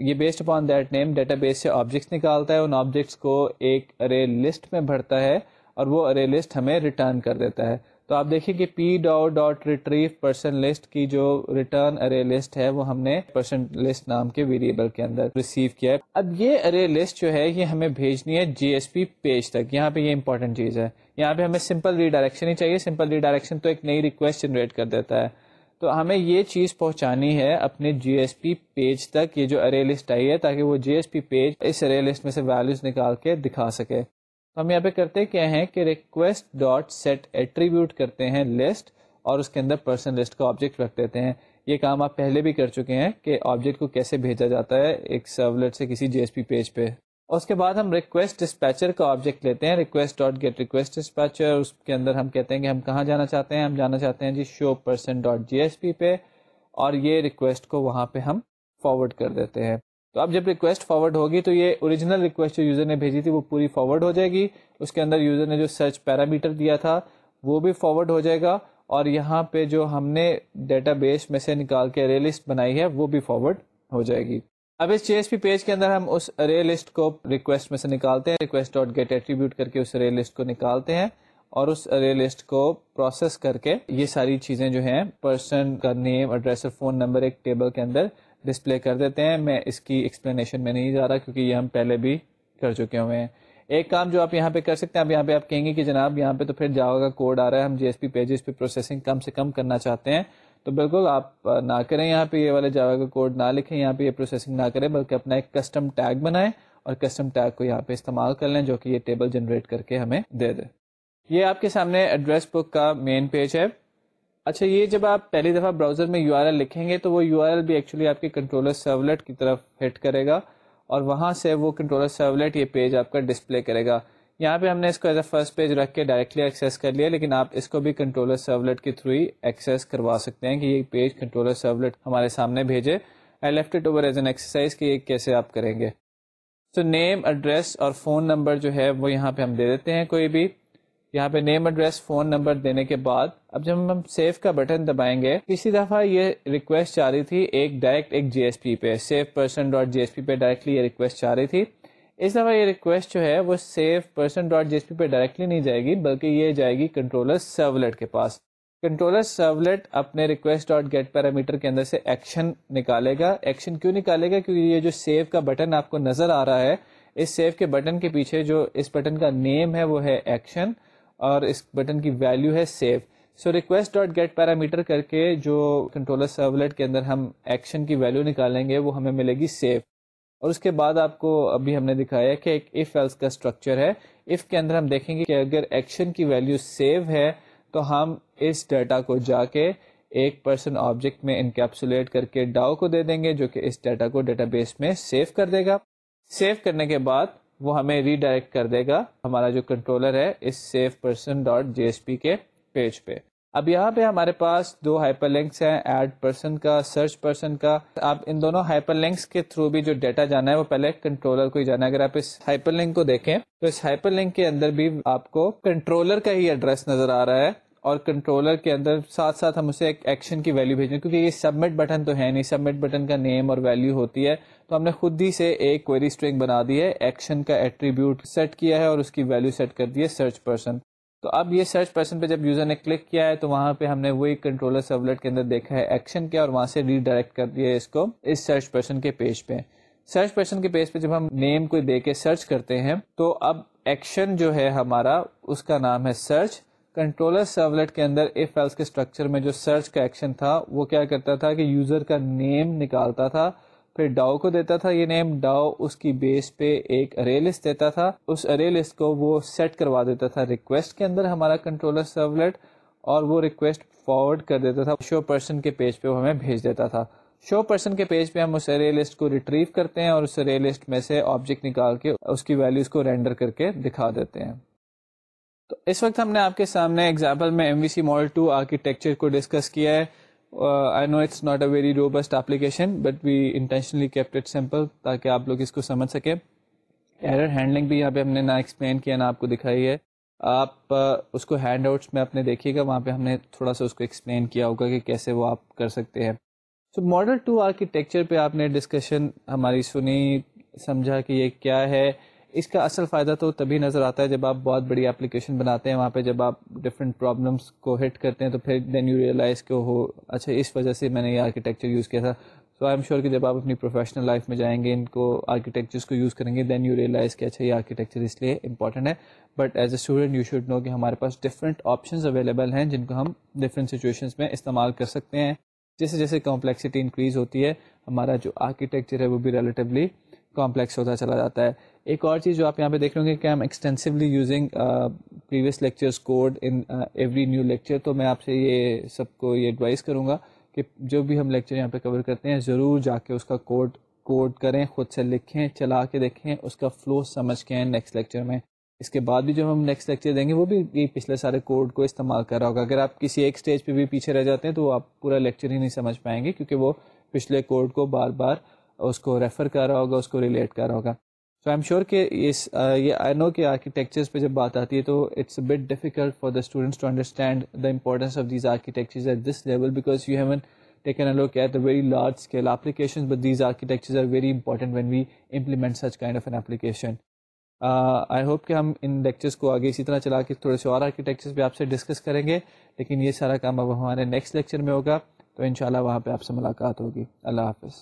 یہ based upon that name database سے آبجیکٹس نکالتا ہے ان آبجیکٹس کو ایک ارے لسٹ میں بھرتا ہے اور وہ ارے لسٹ ہمیں ریٹرن کر دیتا ہے۔ تو آپ دیکھیں کہ P DAO dot retrieve person list کی جو ریٹرن ارے لسٹ ہے، وہ ہم نے پرسن لسٹ نام کے ویریبل کے اندر ریسیو کیا ہے۔ اب یہ ارے لسٹ جو ہے، یہ ہمیں بھیجنی ہے جی ایس پی پیج تک۔ یہاں پہ یہ امپورٹنٹ چیز ہے۔ یہاں پہ ہمیں سمپل ریڈائریکشن ہی چاہیے۔ سمپل ریڈائریکشن تو ایک نئی ریکویسٹ جنریٹ کر دیتا ہے۔ تو ہمیں یہ چیز پہنچانی ہے اپنے جی ایس پی پیج تک، یہ جو ارے لسٹ آئی ہے، تاکہ وہ جی ایس پی پیج اس ارے لسٹ میں سے ویلوز نکال کے دکھا سکے۔ تو ہم یہاں پہ کرتے کیا ہیں کہ ریکویسٹ ڈاٹ سیٹ ایٹریبیوٹ کرتے ہیں لسٹ اور اس کے اندر پرسن لسٹ کا آبجیکٹ رکھ دیتے ہیں۔ یہ کام آپ پہلے بھی کر چکے ہیں کہ آبجیکٹ کو کیسے بھیجا جاتا ہے ایک سرولیٹ سے کسی جی ایس پی پیج پہ۔ اور اس کے بعد ہم ریکویسٹ ڈسپیچر کا آبجیکٹ لیتے ہیں۔ Request dot get request dispatcher اس کے اندر ہم کہتے ہیں کہ ہم کہاں جانا چاہتے ہیں؟ ہم جانا چاہتے ہیں جی show person dot J S P پہ۔ اور یہ ریکویسٹ کو وہاں پہ ہم فارورڈ کر دیتے ہیں۔ تو اب جب ریکویسٹ فارورڈ ہوگی تو یہ اوریجنل ریکویسٹ جو یوزر نے بھیجی تھی وہ پوری فارورڈ ہو جائے گی۔ اس کے اندر یوزر نے جو سرچ پیرامیٹر دیا تھا وہ بھی فارورڈ ہو جائے گا اور یہاں پہ جو ہم نے ڈیٹا بیس میں سے نکال کے ارے لسٹ بنائی ہے وہ بھی فارورڈ ہو جائے گی۔ اب اس جی ایس پی پیج کے اندر ہم اس ارے لسٹ کو ریکویسٹ میں سے نکالتے ہیں۔ ریکویسٹ ڈاٹ گیٹ ایٹریبیوٹ کر کے اس ارے لسٹ کو نکالتے ہیں اور اس ارے لسٹ کو پروسیس کر کے یہ ساری چیزیں جو ہیں پرسن کا نیم ایڈریس اور فون نمبر ایک ٹیبل کے اندر ڈسپلے کر دیتے ہیں۔ میں اس کی ایکسپلینیشن میں نہیں جا رہا کیونکہ یہ ہم پہلے بھی کر چکے ہوئے ہیں۔ ایک کام جو آپ یہاں پہ کر سکتے ہیں، اب یہاں پہ آپ کہیں گے کہ جناب یہاں پہ تو پھر جاوا کا کوڈ آ رہا ہے، ہم جی ایس پی پیجز پہ پروسیسنگ کم سے کم کرنا چاہتے ہیں۔ تو بالکل آپ نہ کریں یہاں پہ یہ والے جاوا کا کوڈ نہ لکھیں یہاں پہ یہ پروسیسنگ نہ کریں، بلکہ اپنا ایک کسٹم ٹیگ بنائیں اور کسٹم ٹیگ کو یہاں پہ استعمال کر لیں جو کہ یہ ٹیبل جنریٹ کر کے ہمیں دے دے۔ یہ آپ کے سامنے ایڈریس بک کا مین پیج ہے۔ اچھا یہ جب آپ پہلی دفعہ براؤزر میں یو آر ایل لکھیں گے تو وہ یو آر ایل بھی ایکچولی آپ کے کنٹرولر سرولیٹ کی طرف ہٹ کرے گا اور وہاں سے وہ کنٹرولر سرولیٹ یہ پیج آپ کا ڈسپلے کرے گا۔ یہاں پہ ہم نے اس کو ایز اے فرسٹ پیج رکھ کے ڈائریکٹلی ایکسیس کر لیا، لیکن آپ اس کو بھی کنٹرولر سرولیٹ کے تھرو ہی ایکسیس کروا سکتے ہیں کہ یہ پیج کنٹرولر سرولیٹ ہمارے سامنے بھیجے۔ I left it over as an exercise کہ یہ کیسے آپ کریں گے۔ تو نیم ایڈریس اور فون نمبر جو ہے وہ یہاں پہ ہم دے دیتے ہیں کوئی بھی۔ یہاں پہ نیم ایڈریس فون نمبر دینے کے بعد اب جب ہم سیو کا بٹن دبائیں گے کسی دفعہ یہ ریکویسٹ آ رہی تھی ایک ڈائریکٹ ایک جی ایس پی پہ save person dot J S P پہ ڈائریکٹلی یہ ریکویسٹ آ رہی تھی۔ اس دفعہ یہ ریکویسٹ جو ہے وہ save person dot J S P پہ ڈائریکٹلی نہیں جائے گی، بلکہ یہ جائے گی کنٹرولر سرولیٹ کے پاس۔ کنٹرولر سرولیٹ اپنے ریکویسٹ ڈاٹ گیٹ پیرامیٹر کے اندر سے ایکشن نکالے گا۔ ایکشن کیوں نکالے گا؟ کیونکہ یہ جو سیو کا بٹن آپ کو نظر آ رہا ہے، اس سیو کے بٹن کے پیچھے جو اس بٹن کا نیم ہے وہ ہے ایکشن اور اس بٹن کی ویلیو ہے save so request dot get parameter کر کے جو کنٹرولر سرولیٹ کے اندر ہم ایکشن کی ویلیو نکالیں گے، وہ ہمیں ملے گی سیو اور اس کے بعد آپ کو ابھی ہم نے دکھایا کہ ایک اف ایلس کا اسٹرکچر ہے۔ اف کے اندر ہم دیکھیں گے کہ اگر ایکشن کی ویلیو سیو ہے، تو ہم اس ڈیٹا کو جا کے ایک پرسن آبجیکٹ میں انکیپسولیٹ کر کے ڈاؤ کو دے دیں گے، جو کہ اس ڈیٹا کو ڈیٹا بیس میں سیو کر دے گا۔ سیو کرنے کے بعد وہ ہمیں ریڈائریکٹ کر دے گا ہمارا جو کنٹرولر ہے اس save person dot J S P کے پیج پہ۔ اب یہاں پہ ہمارے پاس دو ہائپر لنکس ہیں ایڈ پرسن کا سرچ پرسن کا۔ آپ ان دونوں ہائپر لنکس کے تھرو بھی جو ڈیٹا جانا ہے وہ پہلے کنٹرولر کو ہی جانا ہے۔ اگر آپ اس ہائپر لنک کو دیکھیں تو اس ہائپر لنک کے اندر بھی آپ کو کنٹرولر کا ہی ایڈریس نظر آ رہا ہے اور کنٹرولر کے اندر ساتھ ساتھ ہم اسے ایک ایکشن کی ویلو بھیجیں کیونکہ یہ سبمٹ بٹن تو ہے نہیں۔ سبمٹ بٹن کا نیم اور ویلو ہوتی ہے۔ تو ہم نے خود ہی سے ایک کوئری اسٹرنگ بنا دی ہے ایکشن کا ایٹریبیوٹ سیٹ کیا ہے اور اس کی ویلو سیٹ کر دی ہے سرچ پرسن تو اب یہ سرچ پرسن پہ جب یوزر نے کلک کیا ہے تو وہاں پہ ہم نے وہی کنٹرولر سرولیٹ کے اندر دیکھا ہے ایکشن کیا اور وہاں سے ریڈائریکٹ کر دیا ہے اس کو اس سرچ پرسن کے پیج پہ۔ سرچ پرسن کے پیج پہ جب ہم نیم کو دے کے سرچ کرتے ہیں تو اب ایکشن جو ہے ہمارا، اس کا نام ہے سرچ کنٹرولر سرولیٹ کے اندر ایف ایلس کے اسٹرکچر میں جو سرچ کا ایکشن تھا، وہ کیا کرتا تھا کہ یوزر کا نیم نکالتا تھا۔ پھر ڈاؤ کو دیتا تھا، یہ نیم ڈاؤ اس کی بیس پہ ایک ارے لسٹ دیتا تھا۔ اس ارے لسٹ کو وہ سیٹ کروا دیتا تھا۔ ریکویسٹ کے اندر ہمارا کنٹرولر سرولیٹ اور وہ ریکویسٹ فارورڈ کر دیتا تھا۔ شو پرسن کے پیج پہ وہ ہمیں بھیج دیتا تھا۔ شو پرسن کے پیج پہ ہم اس ارے لسٹ کو ریٹریو کرتے ہیں اور اس ارے لسٹ میں سے آبجیکٹ نکال کے اس کی ویلوز کو رینڈر کر کے دکھا دیتے ہیں۔ تو اس وقت ہم نے آپ کے سامنے ایگزامپل میں M V C model two architecture کو ڈسکس کیا ہے۔ I know it's not a very robust application but we intentionally kept it simple تاکہ آپ لوگ اس کو سمجھ سکیں۔ ایرر ہینڈلنگ بھی یہاں پہ ہم نے نہ ایکسپلین کیا نہ آپ کو دکھائی ہے۔ آپ اس کو ہینڈ آؤٹس میں اپنے دیکھیے گا وہاں پہ ہم نے تھوڑا سا اس کو ایکسپلین کیا ہوگا کہ کیسے وہ آپ کر سکتے ہیں۔ سو ماڈل ٹو آرکیٹیکچر پہ آپ نے ڈسکشن ہماری سنی سمجھا کہ یہ کیا ہے۔ اس کا اصل فائدہ تو تبھی نظر آتا ہے جب آپ بہت بڑی اپلیکیشن بناتے ہیں، وہاں پہ جب آپ ڈفرینٹ پرابلمس کو ہٹ کرتے ہیں تو پھر دین یو ریئلائز کہ ہو اچھا اس وجہ سے میں نے یہ آرکیٹیکچر یوز کیا تھا۔ تو آئی ایم شیور کہ جب آپ اپنی پروفیشنل لائف میں جائیں گے، ان کو آرکیٹیکچرس کو یوز کریں گے دین یو ریئلائز کہ اچھا یہ آرکیٹیکچر اس لیے امپورٹنٹ ہے۔ But as a student you should know کہ ہمارے پاس ڈفرینٹ آپشنز اویلیبل ہیں جن کو ہم ڈفرینٹ سچویشنس میں استعمال کر سکتے ہیں۔ جیسے جیسے کمپلیکسٹی انکریز ہوتی ہے، ہمارا جو آرکیٹیکچر ہے وہ بھی ریلیٹیولی کمپلیکس ہوتا چلا جاتا ہے۔ ایک اور چیز جو آپ یہاں پہ دیکھ رہے ہوں گے کہ ہم extensively using previous lectures code in every new lecture تو میں آپ سے یہ سب کو یہ ایڈوائز کروں گا کہ جو بھی ہم لیکچر یہاں پہ کور کرتے ہیں، ضرور جا کے اس کا کوڈ کوڈ کریں، خود سے لکھیں، چلا کے دیکھیں، اس کا فلو سمجھ کے نیکسٹ لیکچر میں. اس کے بعد بھی جب ہم نیکسٹ لیکچر دیں گے، وہ بھی پچھلے سارے کوڈ کو استعمال کر رہا ہوگا. اگر آپ کسی ایک اسٹیج پہ بھی پیچھے رہ جاتے ہیں، تو آپ پورا لیکچر ہی نہیں سمجھ پائیں گے، کیونکہ وہ پچھلے کوڈ کو بار بار اس کو ریفر کر رہا ہوگا، اس کو ریلیٹ کر رہا ہوگا. سو آئی ایم شیور کہ اس یہ آئی نو کہ آرکیٹیکچرس پہ جب بات آتی ہے تو it's a bit difficult for the students to understand the importance of these architectures at this level because you haven't taken a look at the very large scale applications, but these architectures are very important when we implement such kind of an application. I hope کہ ہم ان lectures کو آگے اسی طرح چلا کے تھوڑے سے اور آرکیٹیکچرس بھی آپ سے ڈسکس کریں گے لیکن یہ سارا کام اب ہمارے نیکسٹ لیکچر میں ہوگا تو انشاءاللہ وہاں پہ آپ سے ملاقات ہوگی اللہ حافظ